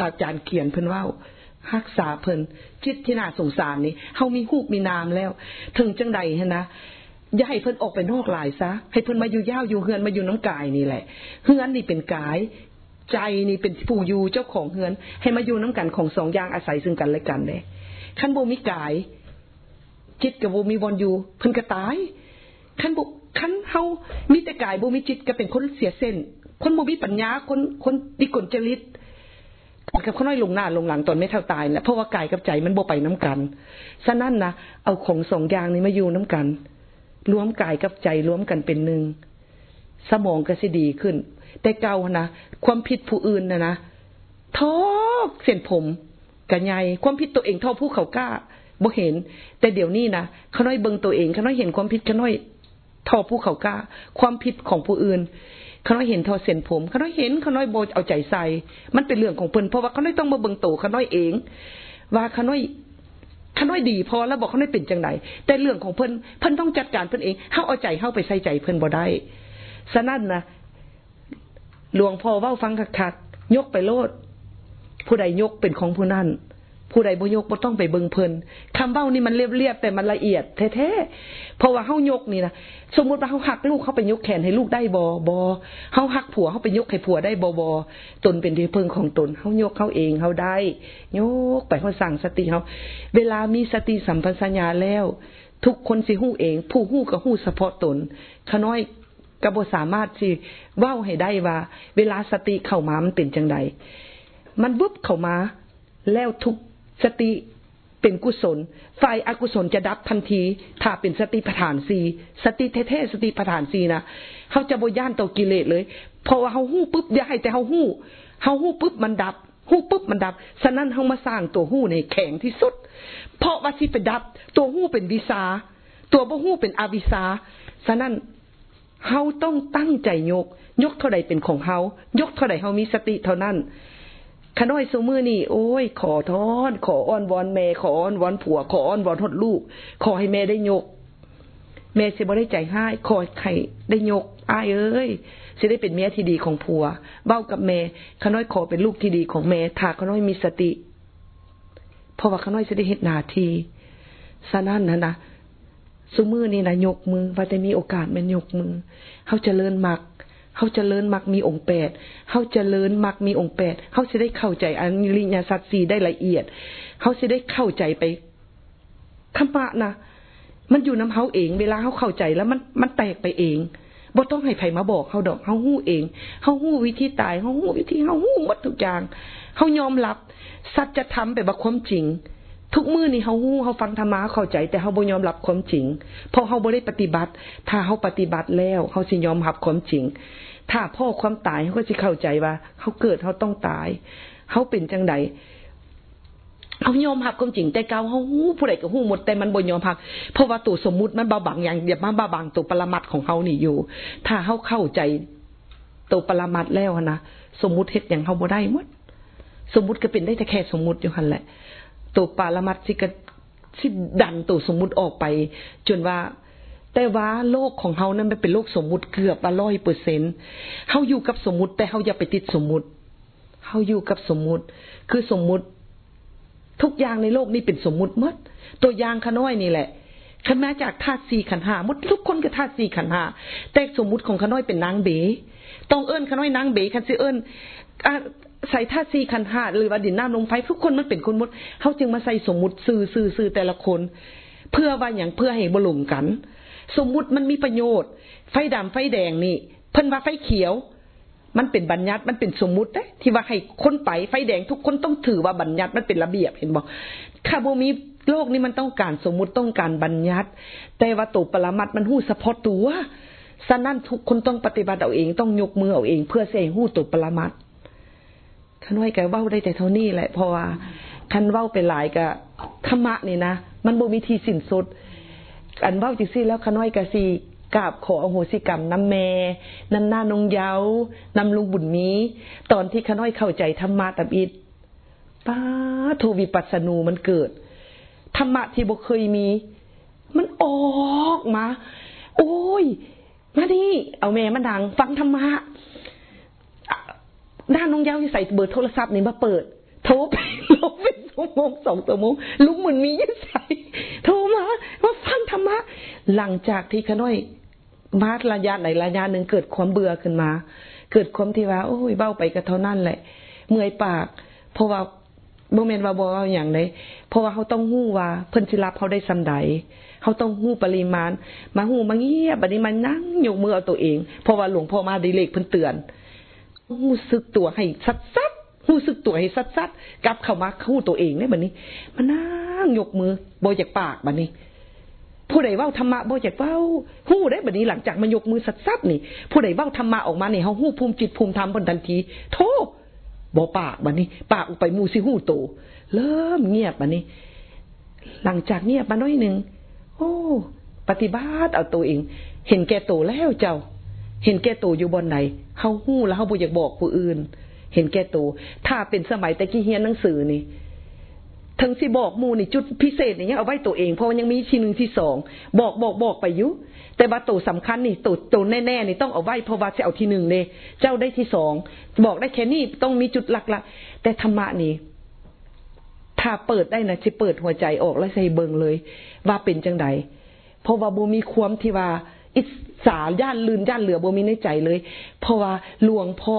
อาจารย์เขียนเพิ่นว่าฮักษาเพิ่นจิตที่น่าสงสารนี่เฮามีฮูกมีนามแล้ว ถึงจังใดฮะนะอย่าให้เพิ่นออกไปนอกลายซะ ให้เพิ่นมาอยู่ย่าวอยู่เฮือนมาอยู่น้ำกายนี่แหละ เฮือนนี่เป็นกาย ใจนี่เป็นผู้อยู่เจ้าของเฮือน ให้มาอยู่น้ำกันของสองอย่างอาศัยซึ่งกันและกันเลยขั้นโบมีกาย จิตกับโบมีบอลอยู่เพิ่นก็ตายขั้นโบขั้นเฮามีแต่กายโบมีจิตก็เป็นคนเสียเส้น คนโบมีปัญญาคนคนดิกลจริตกับเขาน้อยลงหน้าลงหลังตอนไม่เท่าตายแหละเพราะว่ากายกับใจมันโบไปน้ำกันฉะนั้นนะเอาของสองอย่างนี้มาอยู่น้ำกันรวมกายกับใจรวมกันเป็นหนึ่งสมองก็สิดีขึ้น แต่เก่านะความผิดผู้อื่นนะนะทอกเส้นผมกันใหญ่ความผิดตัวเองท่อผู้เขากล้าบ่เห็น แต่เดี๋ยวนี้นะเขาน้อยเบิ่งตัวเองเขาน้อยเห็นความผิดเขาน้อยท่อผู้เขากล้า ความผิดของผู้อื่นเขาน้อยเห็นทอเส้นผมเขาน้อยเห็นเขาน้อยโบเอาใจใส่ มันเป็นเรื่องของเพิ่นเพราะว่าเขาน้อยต้องมาเบิ่งตัวเขาน้อยเอง ว่าเขาน้อยเขาน้อยดีพอแล้วบอกเขาน้อยเป็นจังไดแต่เรื่องของเพิ่นเพิ่นต้องจัดการเพิ่นเองเขาเอาใจเข้าไปใส่ใจเพิ่นบ่ได้ฉะนั้นนะ หลวงพ่อเว่าฟังขัดๆยกไปโลด ผู้ใดยกเป็นของผู้นั้นผู้ใดบ่ยกบ่ต้องไปเบิ่งเพิ่นคำเว้านี่มันเรียบๆแต่มันละเอียดแท้ๆเพราะว่าเฮายกนี่นะสมมุติว่าเฮาหักลูกเฮาไปยกแขนให้ลูกได้บ่บ่เฮาหักผัวเฮาไปยกให้ผัวได้บ่บ่ตนเป็นที่พึ่งของตนเฮายกเฮาเองเฮาได้ยกไปเฮาสั่งสติเฮาเวลามีสติสัมปชัญญะแล้ว ทุกคนสิฮู้เอง ผู้ฮู้ก็ฮู้เฉพาะตนขน้อย ก็บ่สามารถสิเว้าให้ได้ว่า เวลาสติเข้ามามันเป็นจังไดมันวุบเข้ามา แล้วทุกสติเป็นกุศล ฝ่ายอากุศลจะดับทันที ถ้าเป็นสติปัฏฐานสีสติแท้ๆสติปัฏฐานสีนะเขาจะบ่ย่านต่อกิเลสเลยเพราะว่าเขาหู้ปุ๊บอย่าให้แต่เขาหู้เขาหู้ปุ๊บมันดับหู้ปุ๊บมันดับฉะนั้นเขามาสร้างตัวหู้ในแข็งที่สุด เพราะว่าที่เป็นดับ ตัวหู้เป็นวิสาตัวบ่หู้เป็นอวิสาฉะนั้น เฮาต้องตั้งใจยก ยกเท่าใดเป็นของเฮายกเท่าใดเฮามีสติเท่านั้นขน้อยสมือนี่โอ้ย ขอทอน ขออ้อนวอนแม่ขออ้อนวอนผัว ขออ้อนวอนทดลูก ขอให้แม่ได้ยก แม่สิบ่ได้ใจให้ขอใครได้ยกอ้ายเอ้ยสิได้เป็นเมียที่ดีของผัวเบ้ากับแม่ขน้อยขอเป็นลูกที่ดีของแม่ถ้าขน้อยมีสติเพราะว่าขน้อยสิได้เห็นหน้าที่ซะนั่นนะนะ สมือนี่นะยกมือว่าแต่มีโอกาสม่นยกมือเขาจะเลินมักเขาจะเลินมักมีองค์แปดเขาจะเลินมักมีองค์แปดเขาจะได้เข้าใจอันริญาสัตสีได้ละเอียดเขาจะได้เข้าใจไปธรรมะนะมันอยู่น้ำเขาเอง เวลาเขาเข้าใจแล้วมันมันแตกไปเองบ่ต้องให้ไผมาบอกเขาดอกเขาหู้เองเขาหู้วิธีตายเขาหู้วิธีเขาหู้หมดทุกอย่างเขายอมรับสัจธรรมแบบว่าความจริง ทุกมือนี่เขาหู้เขาฟังธรรมะเข้าใจ แต่เขาบ่ยอมรับความจริง เพราะเขาบ่ได้ปฏิบัติ ถ้าเขาปฏิบัติแล้วเขาสิยอมรับความจริง ถ้าพ่อความตายเขาก็จะเข้าใจว่าเขาเกิดเขาต้องตายเขาเป็นจังไดเขายอมรับความจริงแต่เก่าเขาหู้ผู้ใดก็หู้หมดแต่มันบ่ยอมรับเพราะว่าตัวสมมุติมันบาบังอย่างเดียวมาบาบังตัวปรมัดของเขานี่อยู่ ถ้าเขาเข้าใจตัวปรมัดแล้วนะสมมุติเฮ็ดอย่างเขาบ่ได้หมดสมมุติก็เป็นได้แต่แค่สมมุติอยู่หันแหละ ตัวปรมัดสิกสิดันตัวสมมุติออกไป จนว่า แต่ว่าโลกของเฮานั้นมันเป็นโลกสมมุติเกือบร้อยเปอร์เซ็นเฮาอยู่กับสมมุติ แต่เฮาอย่าไปติดสมมุติเฮาอยู่กับสมมุติ คือสมมุติ ทุกอย่างในโลกนี้เป็นสมมุติหมดตัวอย่างขน้อยนี่แหละขมาจากธาตุสี่ขันหามดทุกคนก็ธาตุสี่ขันหาแต่สมมุติของขน้อยเป็นนางเบต้องเอิ้นขน้อยนางเบคันสิเอิ้น ใส่ธาตุสี่ขันหาหรือว่าดินน้ำลมไฟทุกคนมันเป็นคนมดเขาจึงมาใส่สมมุติสื่อสื่อสื่อแต่ละคน เพื่อว่าอย่างเพื่อให้บลุมกัน สมมุติมันมีประโยชน์ ไฟดำไฟแดงนี่ เพิ่นว่าไฟเขียว มันเป็นบัญญัติมันเป็นสมมุติเด้ที่ว่าให้คนไปไฟแดงทุกคนต้องถือว่าบัญญัติมันเป็นระเบียบเห็นบอกข้าบ่มีโลกนี้มันต้องการสมมุติต้องการบัญญัติ แต่ว่าตัวปรมัตมันหู้เฉพาะตัวฉะนั้นทุกคนต้องปฏิบัติเอาเองต้องยกมือเอาเอง เพื่อเสียหู้ตัวปรมัต ขันไว้แกเว้าได้แต่เท่านี้แหละเพราะว่าคันเว้าไปหลายกับธรรมะนี่นะมันบ่มีที่สิ้นสุดอันเบ้าจิซี่แล้วขน้อยกะสีกราบขออโหสิกรรมน้ำแม่น้ำหน้านงเยาน้ำลุงบุญมี ตอนที่ขน้อยเข้าใจธรรมะตับอิดป้าทูวิปัสสนูมันเกิด ธรรมะที่บ่เคยมี มันออกมา โอ้ย มาดิเอาแม่มาดัง ฟังธรรมะ ด้านน้องเย้าที่ใส่เบอร์โทรศัพท์นี่มาเปิด โทรไปลงเป็นชั่วโมงสองชั่วโมงลุงเหมือนมียิ่งใส่โทรมาว่าฟังธรรมะ หลังจากที่ขน้อยมาระยะไหนระยะหนึ่งเกิดความเบื่อขึ้นมา เกิดความที่ว่า โอ้ยเบ้าไปก็เท่านั้นแหละ เมื่อยปาก เพราะว่าโมเมนต์ว่าบอกว่าอย่างไรเพราะว่าเขาต้องหู้ว่า เพิ่นสิรับเขาได้สันใดเขาต้องหู้ปริมาณ มาหู้มาเงียบบัดนี้มันนั่งยกมือเอาตัวเอง เพราะว่าหลวงพ่อมาดีเลกเพิ่นเตือน หู้ซึกตัวให้สัดสัดหู้สึกตัวให้ซัดซัดกลับเข้ามาคู่ตัวเองเนี่ยบัดนี้มานั่งยกมือโบจากปากบัดนี้ ผู้ใดว่าธรรมะโบจากเว้าหู้ได้บัดนี้หลังจากมายกมือซัดซัดนี่ ผู้ใดว่าธรรมะออกมาเนี่ยเขาหู้ภูมิจิตภูมิธรรมบนทันที โทบอปากบัดนี้ ปากออกไปมูสิหู้โต เริ่มเงียบบัดนี้ หลังจากเงียบมาน้อยหนึ่งโอ้ ปฏิบัติเอาตัวเอง เห็นแก่โตแล้วเจ้า เห็นแก่โตอยู่บนไหนเขาหู้แล้วเขาบ่อยากบอกผู้อื่น เห็นแก่ตัวถ้าเป็นสมัยตะกี้เฮียนหนังสือนี่ถึงสิบอกมูนี่จุดพิเศษนี่ยังเอาไว้ตัวเองเพราะมันยังมีที่หนึ่งที่สองบอกบอกบอกไปยุแต่ว่าตัวสำคัญนี่ตัวตัวแน่ๆนี่ต้องเอาไว้เพราะว่าจะเอาที่หนึ่งเลยเจ้าได้ที่สองบอกได้แค่นี้ต้องมีจุดหลักละแต่ธรรมะนี่ถ้าเปิดได้นะจะเปิดหัวใจออกแล้วใส่เบิงเลย ว่าเป็นจังไดเพราะว่าบ่มีความที่ว่า อิสาย่านลืนย่านเหลือบ่มีในใจเลย เพราะว่าหลวงพ่อ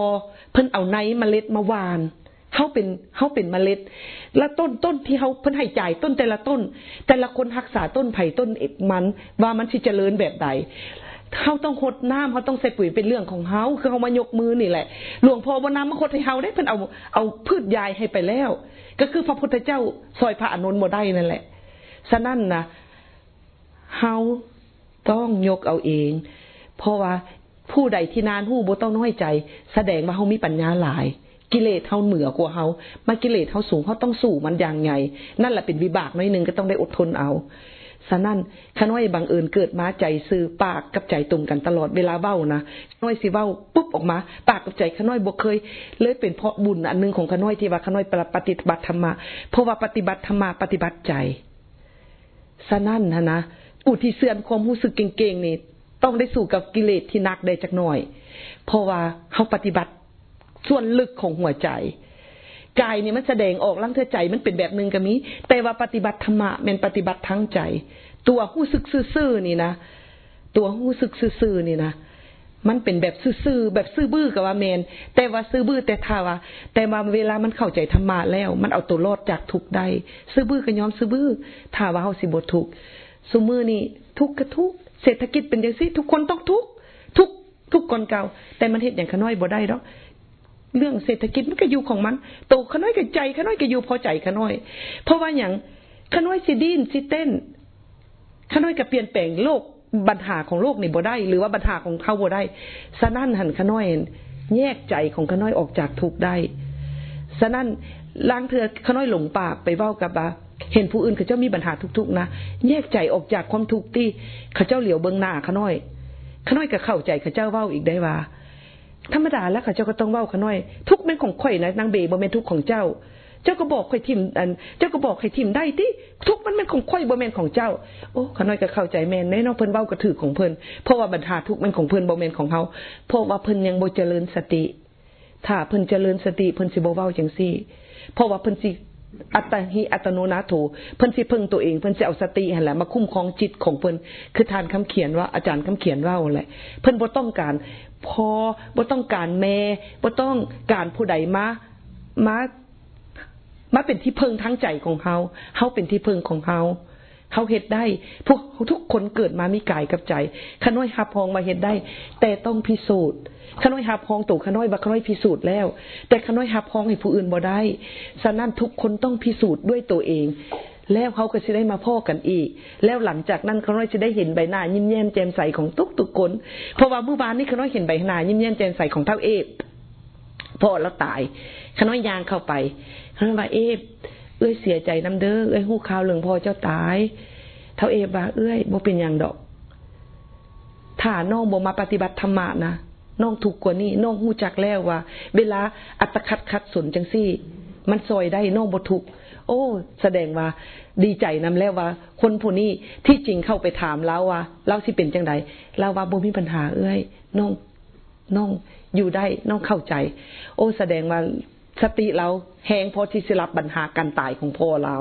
เพิ่นเอาไนเมล็ดมาวานเขาเป็นเขาเป็นเมล็ด และต้นต้นที่เขาเพิ่นให้จ่ายต้นแต่ละต้น แต่ละคนรักษาต้นไผ่ต้นเอกมัน ว่ามันสิเจริญแบบใดเขาต้องหดน้ำเขาต้องใส่ปุ๋ยเป็นเรื่องของเขาคือเขามายกมือนี่แหละ หลวงพ่อว่น้ำมาคดให้เขาได้เพิ่นเอาเอาพืชยายให้ไปแล้ว ก็คือพระพุทธเจ้าซอยพระอนุนโมได้นั่นแหละฉะนั้นนะเฮา ต้องยกเอาเอง เพราะว่าผู้ใดที่นานหู้บ่ต้องน้อยใจ แสดงว่าเฮามีปัญญาหลาย กิเลสเฮาเหนือกว่าเฮามากิเลสเฮาสูงเฮาต้องสู้มันอย่างไง นั่นแหละเป็นวิบากน้อยหนึ่งก็ต้องได้อดทนเอาฉะนั้นขน้อยบางเอิญเกิดมาใจซื้อปากกับใจตรงกันตลอดเวลาเบ้านะขน้อยสิเบ้าปุ๊บออกมา ปากกับใจขน้อยบ่เคย เลยเป็นเพราะบุญอันนึงของขน้อยที่ว่าขน้อยปฏิบัติธรรมะเพราะว่าปฏิบัติธรรมะปฏิบัติใจฉะนั้นนะนะ อุทิศเสื่อนความรู้สึกเก่งๆนี่ต้องได้สู่กับกิเลสที่นักได้จักหน่อย เพราะว่าเขาปฏิบัติส่วนลึกของหัวใจกายเนี่ยมันแสดงออกลังเธอใจมันเป็นแบบนึงก็มีแต่ว่าปฏิบัติธรรมะเป็นปฏิบัติทั้งใจ ตัวผู้สึกซื่อๆนี่นะตัวผู้สึกซื่อๆนี่นะมันเป็นแบบซื่อๆแบบซื่อบื้อกับว่าเมน แต่ว่าซื่อบื้อแต่ท่าว่า แต่มาเวลามันเข้าใจธรรมะแล้ว มันเอาตัวรอดจากทุกได้ซื่อบื้อก็ยอมซื่อบื้อท่าว่าเฮาสิบ่ทุก สมือนี่ทุกกระทุกเศรษฐกิจเป็นอย่างซี่ทุกคนต้องทุกทุกทุกคนเก่า แต่มันเฮ็ดอย่างขน้อยบ่ได้ดอกเรื่องเศรษฐกิจมันก็อยู่ของมันโตขน้อยกับใจขน้อยก็อยู่พอใจขน้อย เพราะว่าอย่างขน้อยสิดินสิเต้นขน้อยก็เปลี่ยนแปลงโลกปัญหาของโลกนี่บ่ได้ หรือว่าปัญหาของเขาบ่ได้สนั่นหันขน้อยแยกใจของขน้อยออกจากทุกได้สนั่นล้างเถือขน้อยหลงปากไปเว้ากับว่า เห็นผู้อื่นเขาเจ้ามีปัญหาทุกๆนะแยกใจออกจากความทุกข์ที่เขาเจ้าเหลียวเบื้องหน้าขน้อยขน้อยก็เข้าใจเขาเจ้าเว้าอีกได้ว่าธรรมดาแล้วค่ะเจ้าก็ต้องเว้าขาน้อย ทุกเป็นของข่อยนะนางเบบ่แม่นทุกของเจ้า เจ้าก็บอกข่อยทิมอัน เจ้าก็บอกข่อยทิมได้ติทุกมันเป็นของข่อยบ่แม่นของเจ้า โอ้ขาน้อยก็เข้าใจแม่นแน่นาะเพิ่นเว้าก็ถือของเพิ่นเพราะว่าบรรดาทุกมันของเพิ่นบ่แม่นของเฮาเพราะว่าเพิ่นยังบ่เจริญสติ ถ้าเพิ่นเจริญสติเพิ่นสิบ่เว้าจังซี่ เพราะว่าเพิ่นสิ อัตหิอัตโนนาโถเพิ่นสิพึ่งตัวเองเพิ่นสิเอาสติหันแหละมาคุ้มครองจิตของเพิ่นคือทานคำเขียนว่าอาจารย์คำเขียนว่าแหละเพิ่นบ่ต้องการพอบ่ต้องการแม่บ่ต้องการผู้ใดมามามาเป็นที่พึ่งทั้งใจของเฮาเฮาเป็นที่พึ่งของเฮา เฮาเฮ็ดได้ พวกทุกคนเกิดมามีกายกับใจขน้อยหับพองมาเฮ็ดได้ แต่ต้องพิสูจน์ขน้อยหับพองตู่ขน้อยบักขน้อยพิสูจน์แล้ว แต่ขน้อยหับพองให้ผู้อื่นบ่ได้ฉะนั้นทุกคนต้องพิสูจน์ด้วยตัวเองแล้วเขาก็จะได้มาพ่อกันอีก แล้วหลังจากนั้นเขาน้อยจะได้เห็นใบหน้ายิ้มแย้มแจ่มใสของทุกทุกคน เพราะว่าเมื่อวานนี้เขาน้อยเห็นใบหน้ายิ้มแย้มแจ่มใสของเท่าเอฟพ่อแล้วตายขาน้อยยางเข้าไปเขาน้อยว่าเอฟ เอ้ยเสียใจน้ำเด้อเอ้ยหูข่าวเรื่องพ่อเจ้าตาย เท่าเอฟว่าเอ้ยบ่เป็นอย่างดอก ถ้าน้องบ่มาปฏิบัติธรรมะนะน้องถูกกว่านี้น้องหูจักแล้วว่า เวลาอัตคัดคัดสนจังซี่ มันซอยได้น้องบ่ถูกโอ้ แสดงว่า ดีใจนำแล้วว่า คนผู้นี้ที่จริงเข้าไปถามเราว่าเราสิเป็นจังไดเราว่าบ่มีปัญหาเอ้ยน้องน้องอยู่ได้น้องเข้าใจ โอ้ แสดงว่า สติเราแหงพอที่สิรับปัญหาการตายของพ่อเรา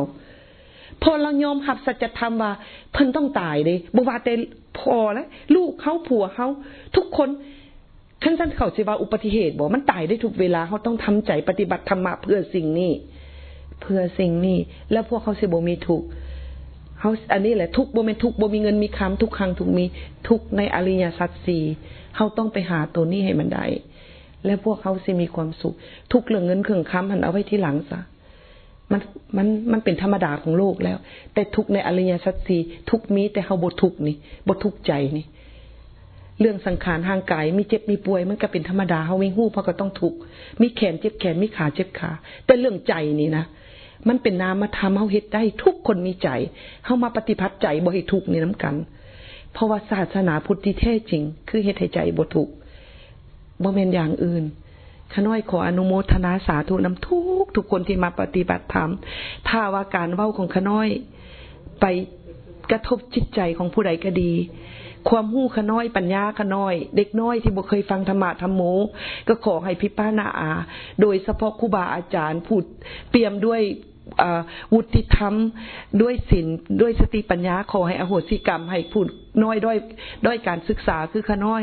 พอเรายอมหับสัจธรรมว่า เพิ่นต้องตายเด้บ่ว่าแต่พ่อและลูกเขาผัวเขาทุกคนท่านท่านเขาสิว่าอุบัติเหตุบอกมันตายได้ทุกเวลาเขาต้องทำใจปฏิบัติธรรมะเพื่อสิ่งนี้เพื่อสิ่งนี้ แล้วพวกเขาสิบ่มีทุกเขาอันนี้แหละทุกบ่เป็นทุกบ่มีเงินมีคำทุกครั้งทุกมีทุกในอริยสัจสี่เขาต้องไปหาตัวนี้ให้มันได้ แล้วพวกเขาสิมีความสุข ทุกเรื่องเงินเครื่องค้ำหันเอาไว้ที่หลังซะมันมันมันเป็นธรรมดาของโลกแล้ว แต่ทุกในอริยสัจสีทุกมีแต่เขาบททุกนี่บททุกใจนี่ เรื่องสังขารทางกายมีเจ็บมีป่วย มันก็เป็นธรรมดาเขาไม่หู้เพราะก็ต้องทุกมีแขนเจ็บแขนมีขาเจ็บขา แต่เรื่องใจนี่นะมันเป็นนามธรรมเฮาเฮ็ดได้ทุกคนมีใจเฮามาปฏิพัติใจบ่ให้ทุกนี่น้ากัน เพราะว่าศาสนาพุทธที่แท้จริง คือเฮ็ดให้ใจบ่ทุก บ่แม่นอย่างอื่นขน้อยขออนุโมทนาสาธุนำทุกทุกคนที่มาปฏิบัติธรรมถ้าว่าการเว้าของขน้อย ไปกระทบจิตใจของผู้ใดก็ดี ความหู้ขน้อยปัญญาขน้อย เด็กน้อยที่บ่เคยฟังธรรมะธรรมโม ก็ขอให้พิป้านาอา โดยเฉพาะครูบาอาจารย์พูดเปี่ยมด้วย วุฒิธรรม ด้วยศีลด้วยสติปัญญา ขอให้อโหสิกรรม ให้พูดน้อยด้วยด้วยการศึกษาคือขน้อย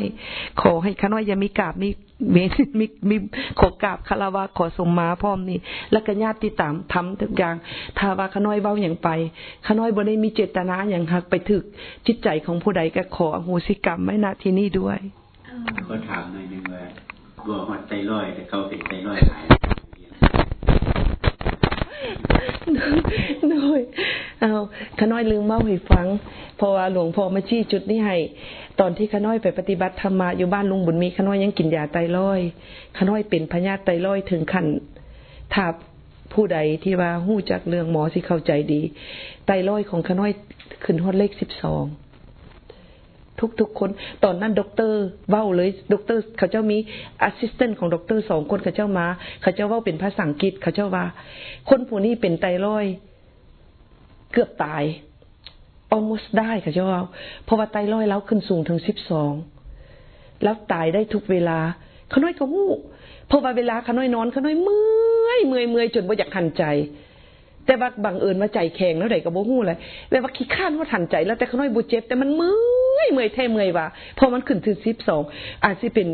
ขอให้ขน้อยอย่ามีกาบมีมีมีมีขอกราบคารวะขอสมมาพร้อมนี่แล้วก็ญาติตามทำทุกอย่างถ้าว่าขน้อยเว้าอย่างไปขน้อยบ่ได้มีเจตนาอย่างหักไปถึกจิตใจของผู้ใดก็ขออโหสิกรรมไว้ณที่นี้ด้วยก็ถามหน่อยนึงว่าบัวหอดใจลอยแต่เขาเป็นใจลอยหาย น้อยเอาขน้อยลืมเมาให้ฟัง เพราะว่าหลวงพ่อมาชี้จุดนี้ให้ ตอนที่ขน้อยไปปฏิบัติธรรมะอยู่บ้านลุงบุญมีขน้อยยังกินยาไตรอยขน้อยเป็นพญาไตรอยถึงขั้นถ้าผู้ใดที่ว่าหู้จักเรื่องหมอสิเข้าใจดี ไตรอยของขน้อยขึ้นฮอดเลขสิบสอง ทุกทุกคน ตอนนั้นด็อกเตอร์เว้าเลยด็อกเตอร์เขาเจ้ามีแอสซิสแตนต์ของด็อกเตอร์สองคนเขาเจ้ามา เขาเจ้าเว้าเป็นภาษาอังกฤษเขาเจ้าว่า คนผู้นี้เป็นไตรอยเกือบตาย almost ได้ค่ะเจ้าว่าเพราะว่าไตรอยแล้วขึ้นสูงถึงสิบสองแล้วตายได้ทุกเวลาขน้อยก็หู้เพราะว่าเวลาขน้อยนอนขน้อยเมื่อยเมื่อยเมื่อยจนบ่อยากหันใจ แต่ว่าบังเอิญมาใจแข็งแล้วไหนก็บ่หู้เลยแปลว่าขี้ข้านว่าหันใจแล้วแต่ขน้อยบ่เจ็บแต่มันเมื่ อยเมื่อยแท้เมื่อยว่าพอมันขึ้นถึงสิบสองอาจจะเป็น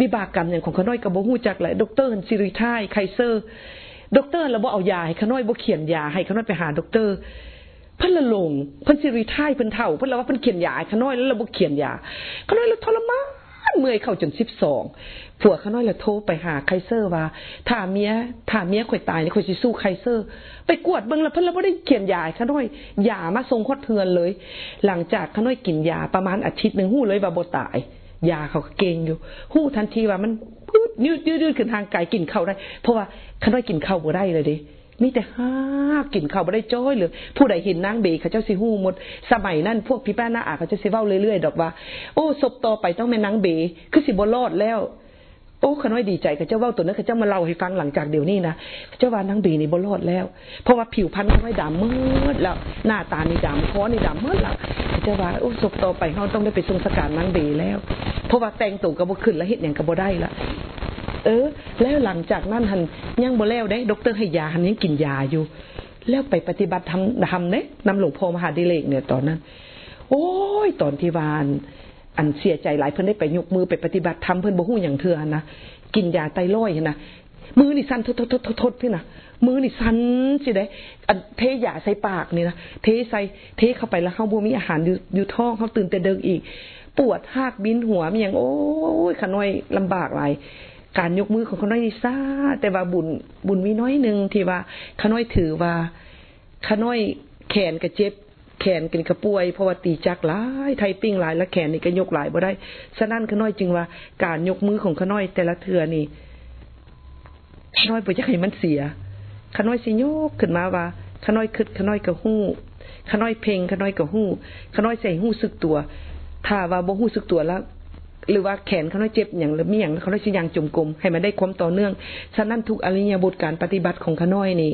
วิบากกรรมอย่างของขน้อยกับ่หูจักแหละดรซิริทายไคเซอร์ดรเราบ่เอายาให้ขน้อยบ่เขียนยาให้ขน้อยไปหาดรเพิ่นละลงเพิ่นสิริทายเพิ่นเท่าเพิ่นละว่าเพิ่นเขียนยาขน้อยแล้วเราบ่เขียนยาขน้อยเราทรมาน เมื่อยเข้าจนสิบสองผัวขน้อยละโทรไปหาไคเซอร์ว่าถ้าเมียถ้าเมียข่อยตายนี่ข่อยสิสู้ไคเซอร์ ไปกวดเบิ่งล้วเพิ่นละบ่ได้เขียนยาขน้อยยามาส่งคดเทือนเลย หลังจากขน้อยกินยาประมาณอาทิตย์หนึ่งฮู้เลยว่าบ่ตายยาเขาเก่งอยู่ฮู้ทันทีว่ามันยืดยืดยืดขึ้นทางกายกินเข้าได้ เพราะว่าขน้อยกินเข้าบ่ได้เลยดิ มีแต่ห้ากินข้าวบ่ได้จ้อยเลยผู้ใดเห็นนางเบเขาเจ้าสิฮู้หมด สมัยนั้นพวกพี่ป้าน้าอาเขาจะสิเว้าเรื่อยๆดอกว่า โอ้ศพต่อไปต้องแม่นางเบคือสิบรอดแล้วโอ้ขน้อยดีใจเขาเจ้าเว้าตัวนั้นเขาเจ้ามาเล่าให้ฟังหลังจากเดี๋ยวนี้นะเขาเจ้าว่านางเบนี่บรอดแล้ว เพราะว่าผิวพรรณขน้อยดำมืดแล้ว หน้าตานี่ดำคอนี่ดำมืดแล้วเขาเจ้าว่าโอ้ศพต่อไปเขาต้องได้ไปทรงสการนางเบแล้ว เพราะว่าแต่งตัวก็บ่ขึ้นแล้วเฮ็ดหยังก็บ่ได้ละ เออ แล้วหลังจากนั้นหันยังบ่แล้วได้ดรให้ยาหันยังกินยาอยู่ แล้วไปปฏิบัติทำทำเนี่ยนำหลวงพ่อมหาดิเลกเนี่ยตอนนั้น โอ้ยตอนที่วานอันเสียใจหลายเพิ่นได้ไปยกมือไปปฏิบัติทำเพิ่นบ่ฮู้อย่างเถื่อนะกินยาไตร้อยนะมือนี่สั่นทดทดทดพี่นะมือนี่สั่นสิได้อันเทยาใส่ปากนี่นะเทใส่เทเข้าไปแล้วเข้าบ่มีอาหารอยู่อยู่ท้องเขาตื่นแต่เดิงอีก ปวดหากบินหัวมีอย่างโอ้ยขน้อยลำบากหลาย การยกมือของขน้อยนี่ซาแต่ว่าบุญบุญมีน้อยหนึ่งที่ว่าขน้อยถือว่าขน้อยแขนกระเจ็บแขนกันกระป่วยเพราะว่าตีจักหลายไทยปิ้งหลายแล้วแขนนี่ก็ยกหลายบ่ได้ ฉะนั้นขน้อยจึงว่า การยกมือของขน้อยแต่ละเทือนี่ขน้อยบ่จะให้มันเสียขน้อยสิโยกขึ้นมาว่าขน้อยคึดขน้อยกระหู้ขน้อยเพลงขน้อยกระหู้ขน้อยใส่หู้สึกตัว ถ้าว่าบ่หู้สึกตัวแล้ว หรือว่าแขนเขาน้อยเจ็บอย่างหรือมีอย่างเขาน้อยชิยังจุ่มกลมให้มันได้ความต่อเนื่องฉะนั้นทุกอริยบทการปฏิบัติของขาน้อยนี่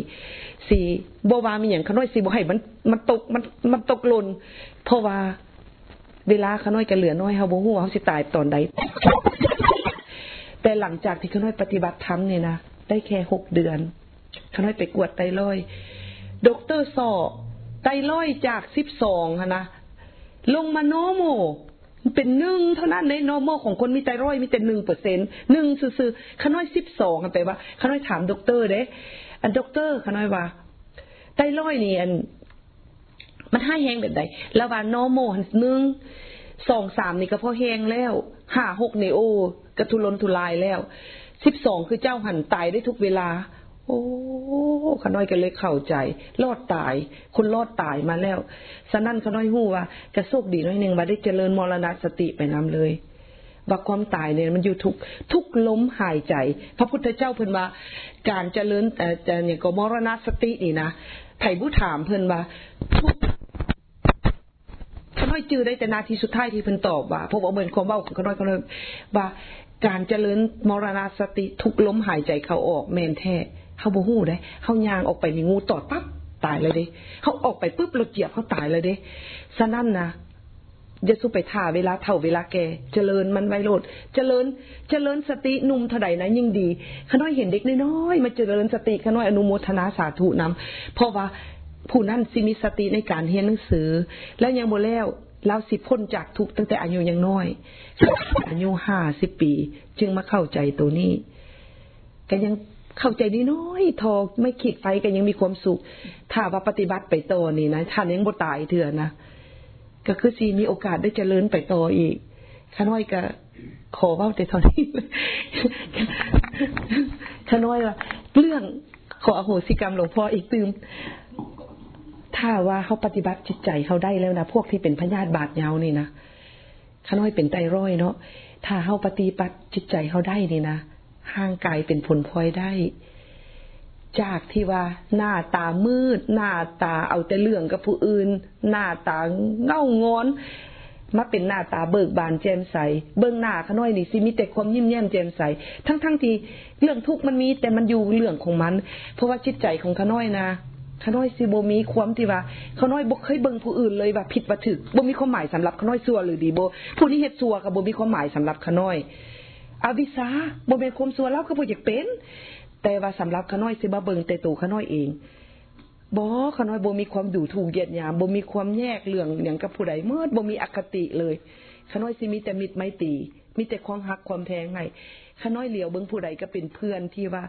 สี่บวามีอย่างขาน้อยสี่บวให้มันมันตกมันมันตกหล่นเพราะว่าเวลาขาน้อยกันเหลือน้อยเขาบ่ฮู้ว่าเขาสิตายตอนใดแต่หลังจากที่ขาน้อยปฏิบัติธรรมเนี่ยนะได้แค่หกเดือนขาน้อยไปกวดไตลอยด็อกเตอร์สอไตลอยจากสิบสองนะลงมา normal เป็นหนึ่งเท่านั้นใน normal ของคนมีไตรอยมีแต่หนึ่งเปอร์เซ็นต์หนึ่งซื่อๆขน้อยสิบสองกันไปว่าขน้อยถามด็อกเตอร์เด้อันด็อกเตอร์ขน้อยว่า ไตรอยนี่อัน มันห้แห้งแบบใดแล้วว่า normal หนึ่งสองสามนี่ก็พอแห้งแล้วห้าหกนี่โอ้กระทุรนทุลายแล้วสิบสองคือเจ้าหันตายได้ทุกเวลา โอ้ขน้อยก็เลยเข้าใจ รอดตายคุณรอดตายมาแล้วฉะนั้นขน้อยหู้ว่ากระโชคดีน้อยหนึ่งมาได้เจริญมรณะสติไปนำเลยว่าความตายเนี่ยมันอยู่ทุกทุกล้มหายใจ พระพุทธเจ้าเพิ่นว่า การเจริญแต่เนี่ยก็มรณะสตินี่นะไถ่ผู้ถามเพิ่นว่าทุกขน้อยจือได้แต่นาทีสุดท้ายที่เพิ่นตอบว่าพราะว่าเหมือนความเบ้าของขน้อยขน้อยว่าการเจริญมรณสติทุกลมหายใจเข้าออกแม่นแท้ เฮาบ่ฮู้เด้เฮายางออกไปนี่งูตอดปั๊บตายเลยเด้เฮาออกไปปึ๊บรถเหยียบเฮาตายเลยเด้ฉะนั้นนะอย่าสุไปท่าเวลาเฒ่าเวลาแก่เจริญมันไวโลดเจริญ เจริญสตินุ่มเท่าใดนะยิ่งดีขน้อยเห็นเด็กน้อยมาเจริญสติขน้อยอนุโมทนาสาธุนํเพราะว่าผู้นั้นสิมีสติในการเรียนหนังสือ แล้วยังบ่แล้วเราสิพ้นจากทุกตั้งแต่อายุยังน้อยอายุ50ปี จึงมาเข้าใจตัวนี้ก็ยัง เข้าใจนิดน้อยทอไม่คิดไปก็ยังมีความสุข ถ้าว่าปฏิบัติไปต่อนี่นะท่านยังบ่ตายเถื่อนะก็คือสิมีโอกาสได้เจริญไปต่ออีกข้าน้อยก็ขอเว้าแต่ท่านี้ข้าน้อยว่าเรื่องขออโหสิกรรมหลวงพ่ออีกตืมถ้าว่าเขาปฏิบัติจิตใจเขาได้แล้วนะพวกที่เป็นพญาติบาดเยาวนี่นะข้าน้อยเป็นไตร้อยเนาะถ้าเขาปฏิบัติจิตใจเขาได้นี่นะ ห่างกายเป็นผลพลอยได้ จากที่ว่า หน้าตามืด หน้าตาเอาแต่เรื่องกับผู้อื่น หน้าตาเง่างอนมาเป็นหน้าตาเบิกบานแจ่มใส เบื้องหน้าขน้อยนี่สิมีแต่ความยิ้มแย้มแจ่มใส ทั้งๆทที่เรื่องทุกข์มันมีแต่มันอยู่เรื่องของมัน เพราะว่าจิตใจของขน้อยนะขน้อยสิบ่มีความที่ว่าขน้อยบ่เคยเบิ่งผู้อื่นเลยว่าผิดว่าถูกบ่มีความหมายสำหรับขน้อยซัวหรือดีโบผู้นี้เฮ็ดซัวก็บ่มีความหมายสำหรับขน้อย อวิสาบ่แม่นความสัวเราก็บ่อยากเป็น แต่ว่าสำหรับขน้อยสิบ่เบิ่งแต่ตัวขน้อยเองบ่ขน้อยบ่มีความดูถูกเหยียดหยามบ่มีความแยกเรื่องหยังกับผู้ใดเมื่อบ่มีอคติเลยขน้อยสิมีแต่มิตรไมตรีมีแต่ความหักความแพงให้ขน้อยเหลียวเบิ่งผู้ใดก็เป็นเพื่อนที่ว่า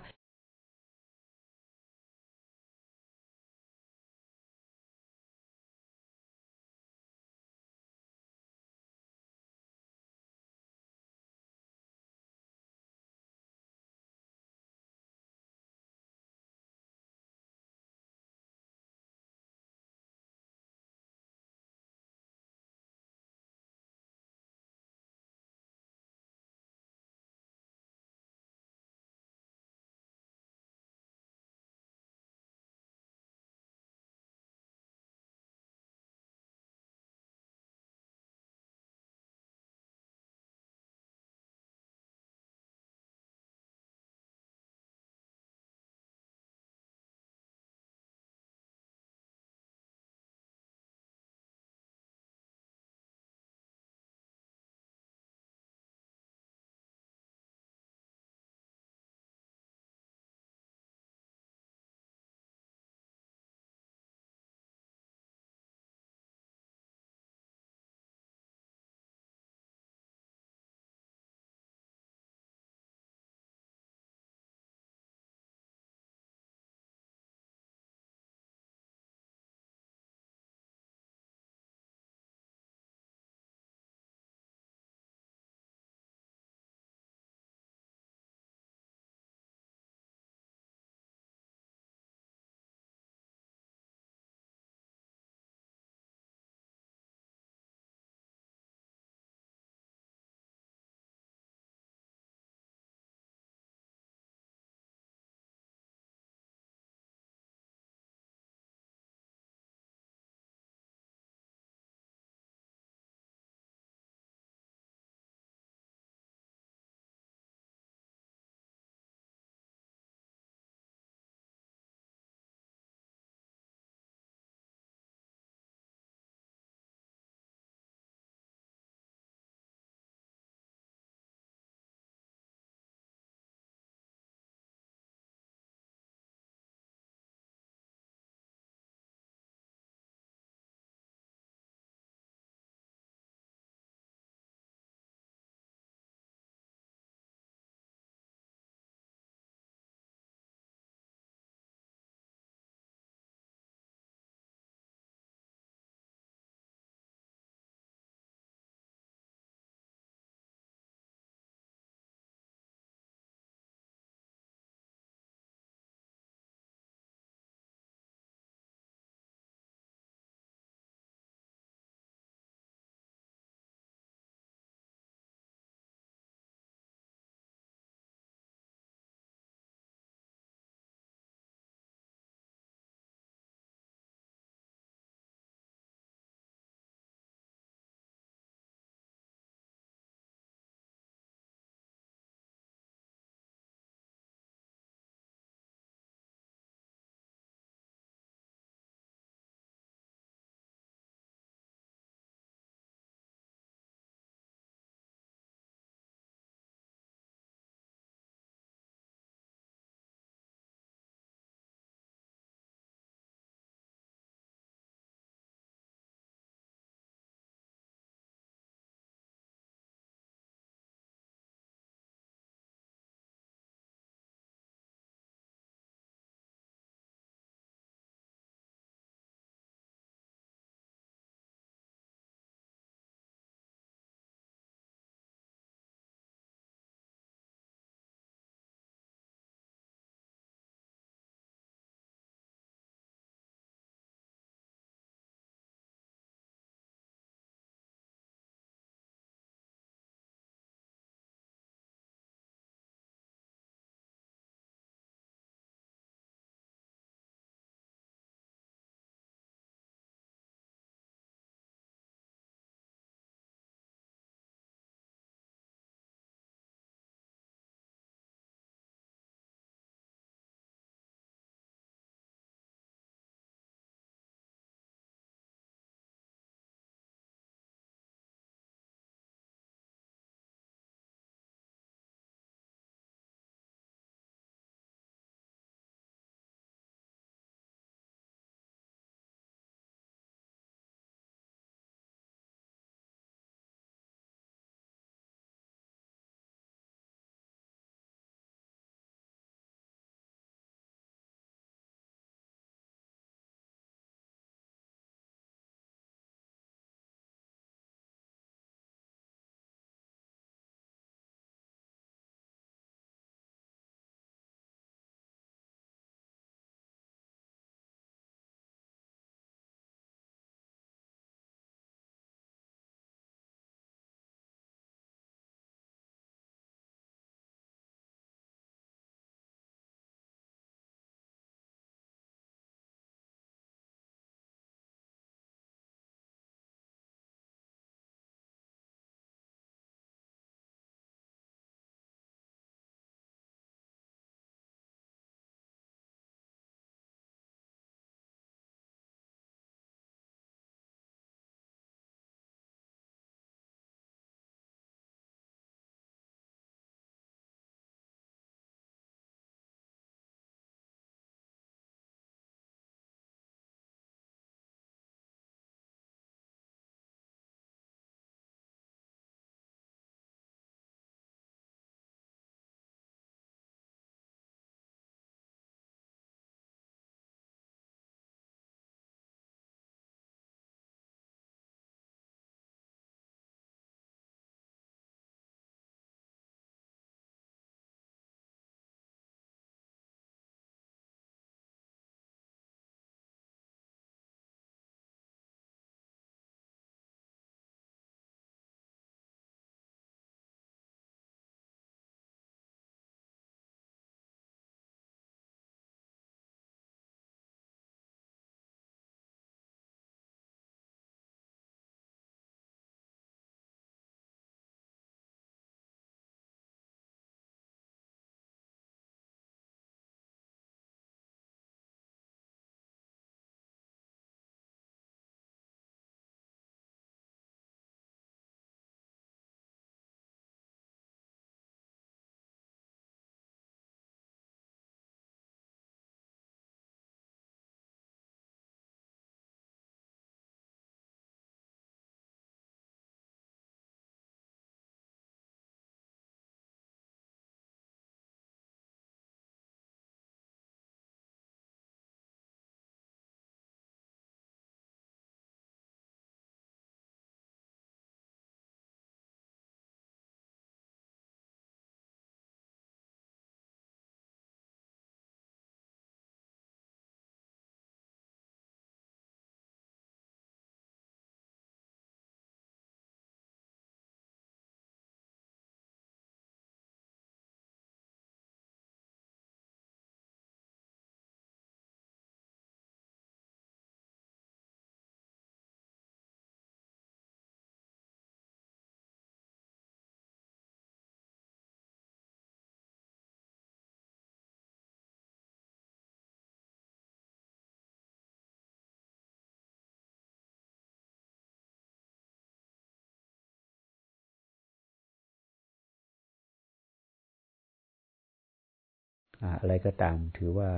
อะไรก็ตามถือว่า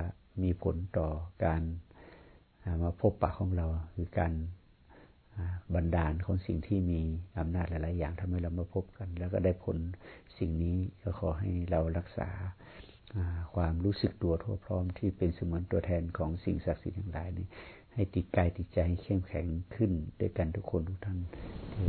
มีผลต่อการมาพบปะของเราคือการบันดาลของสิ่งที่มีอำนาจหลาย ๆ อย่างทำให้เรามาพบกัน แล้วก็ได้ผลสิ่งนี้ก็ขอให้เรารักษาความรู้สึกตัวทั่วพร้อมที่เป็นสมอนตัวแทนของสิ่งศักดิ์สิทธิ์ทั้งหลายนี้ให้ติดกายติดใจให้เข้มแข็งขึ้นด้วยกันทุกคนทุกท่านเอ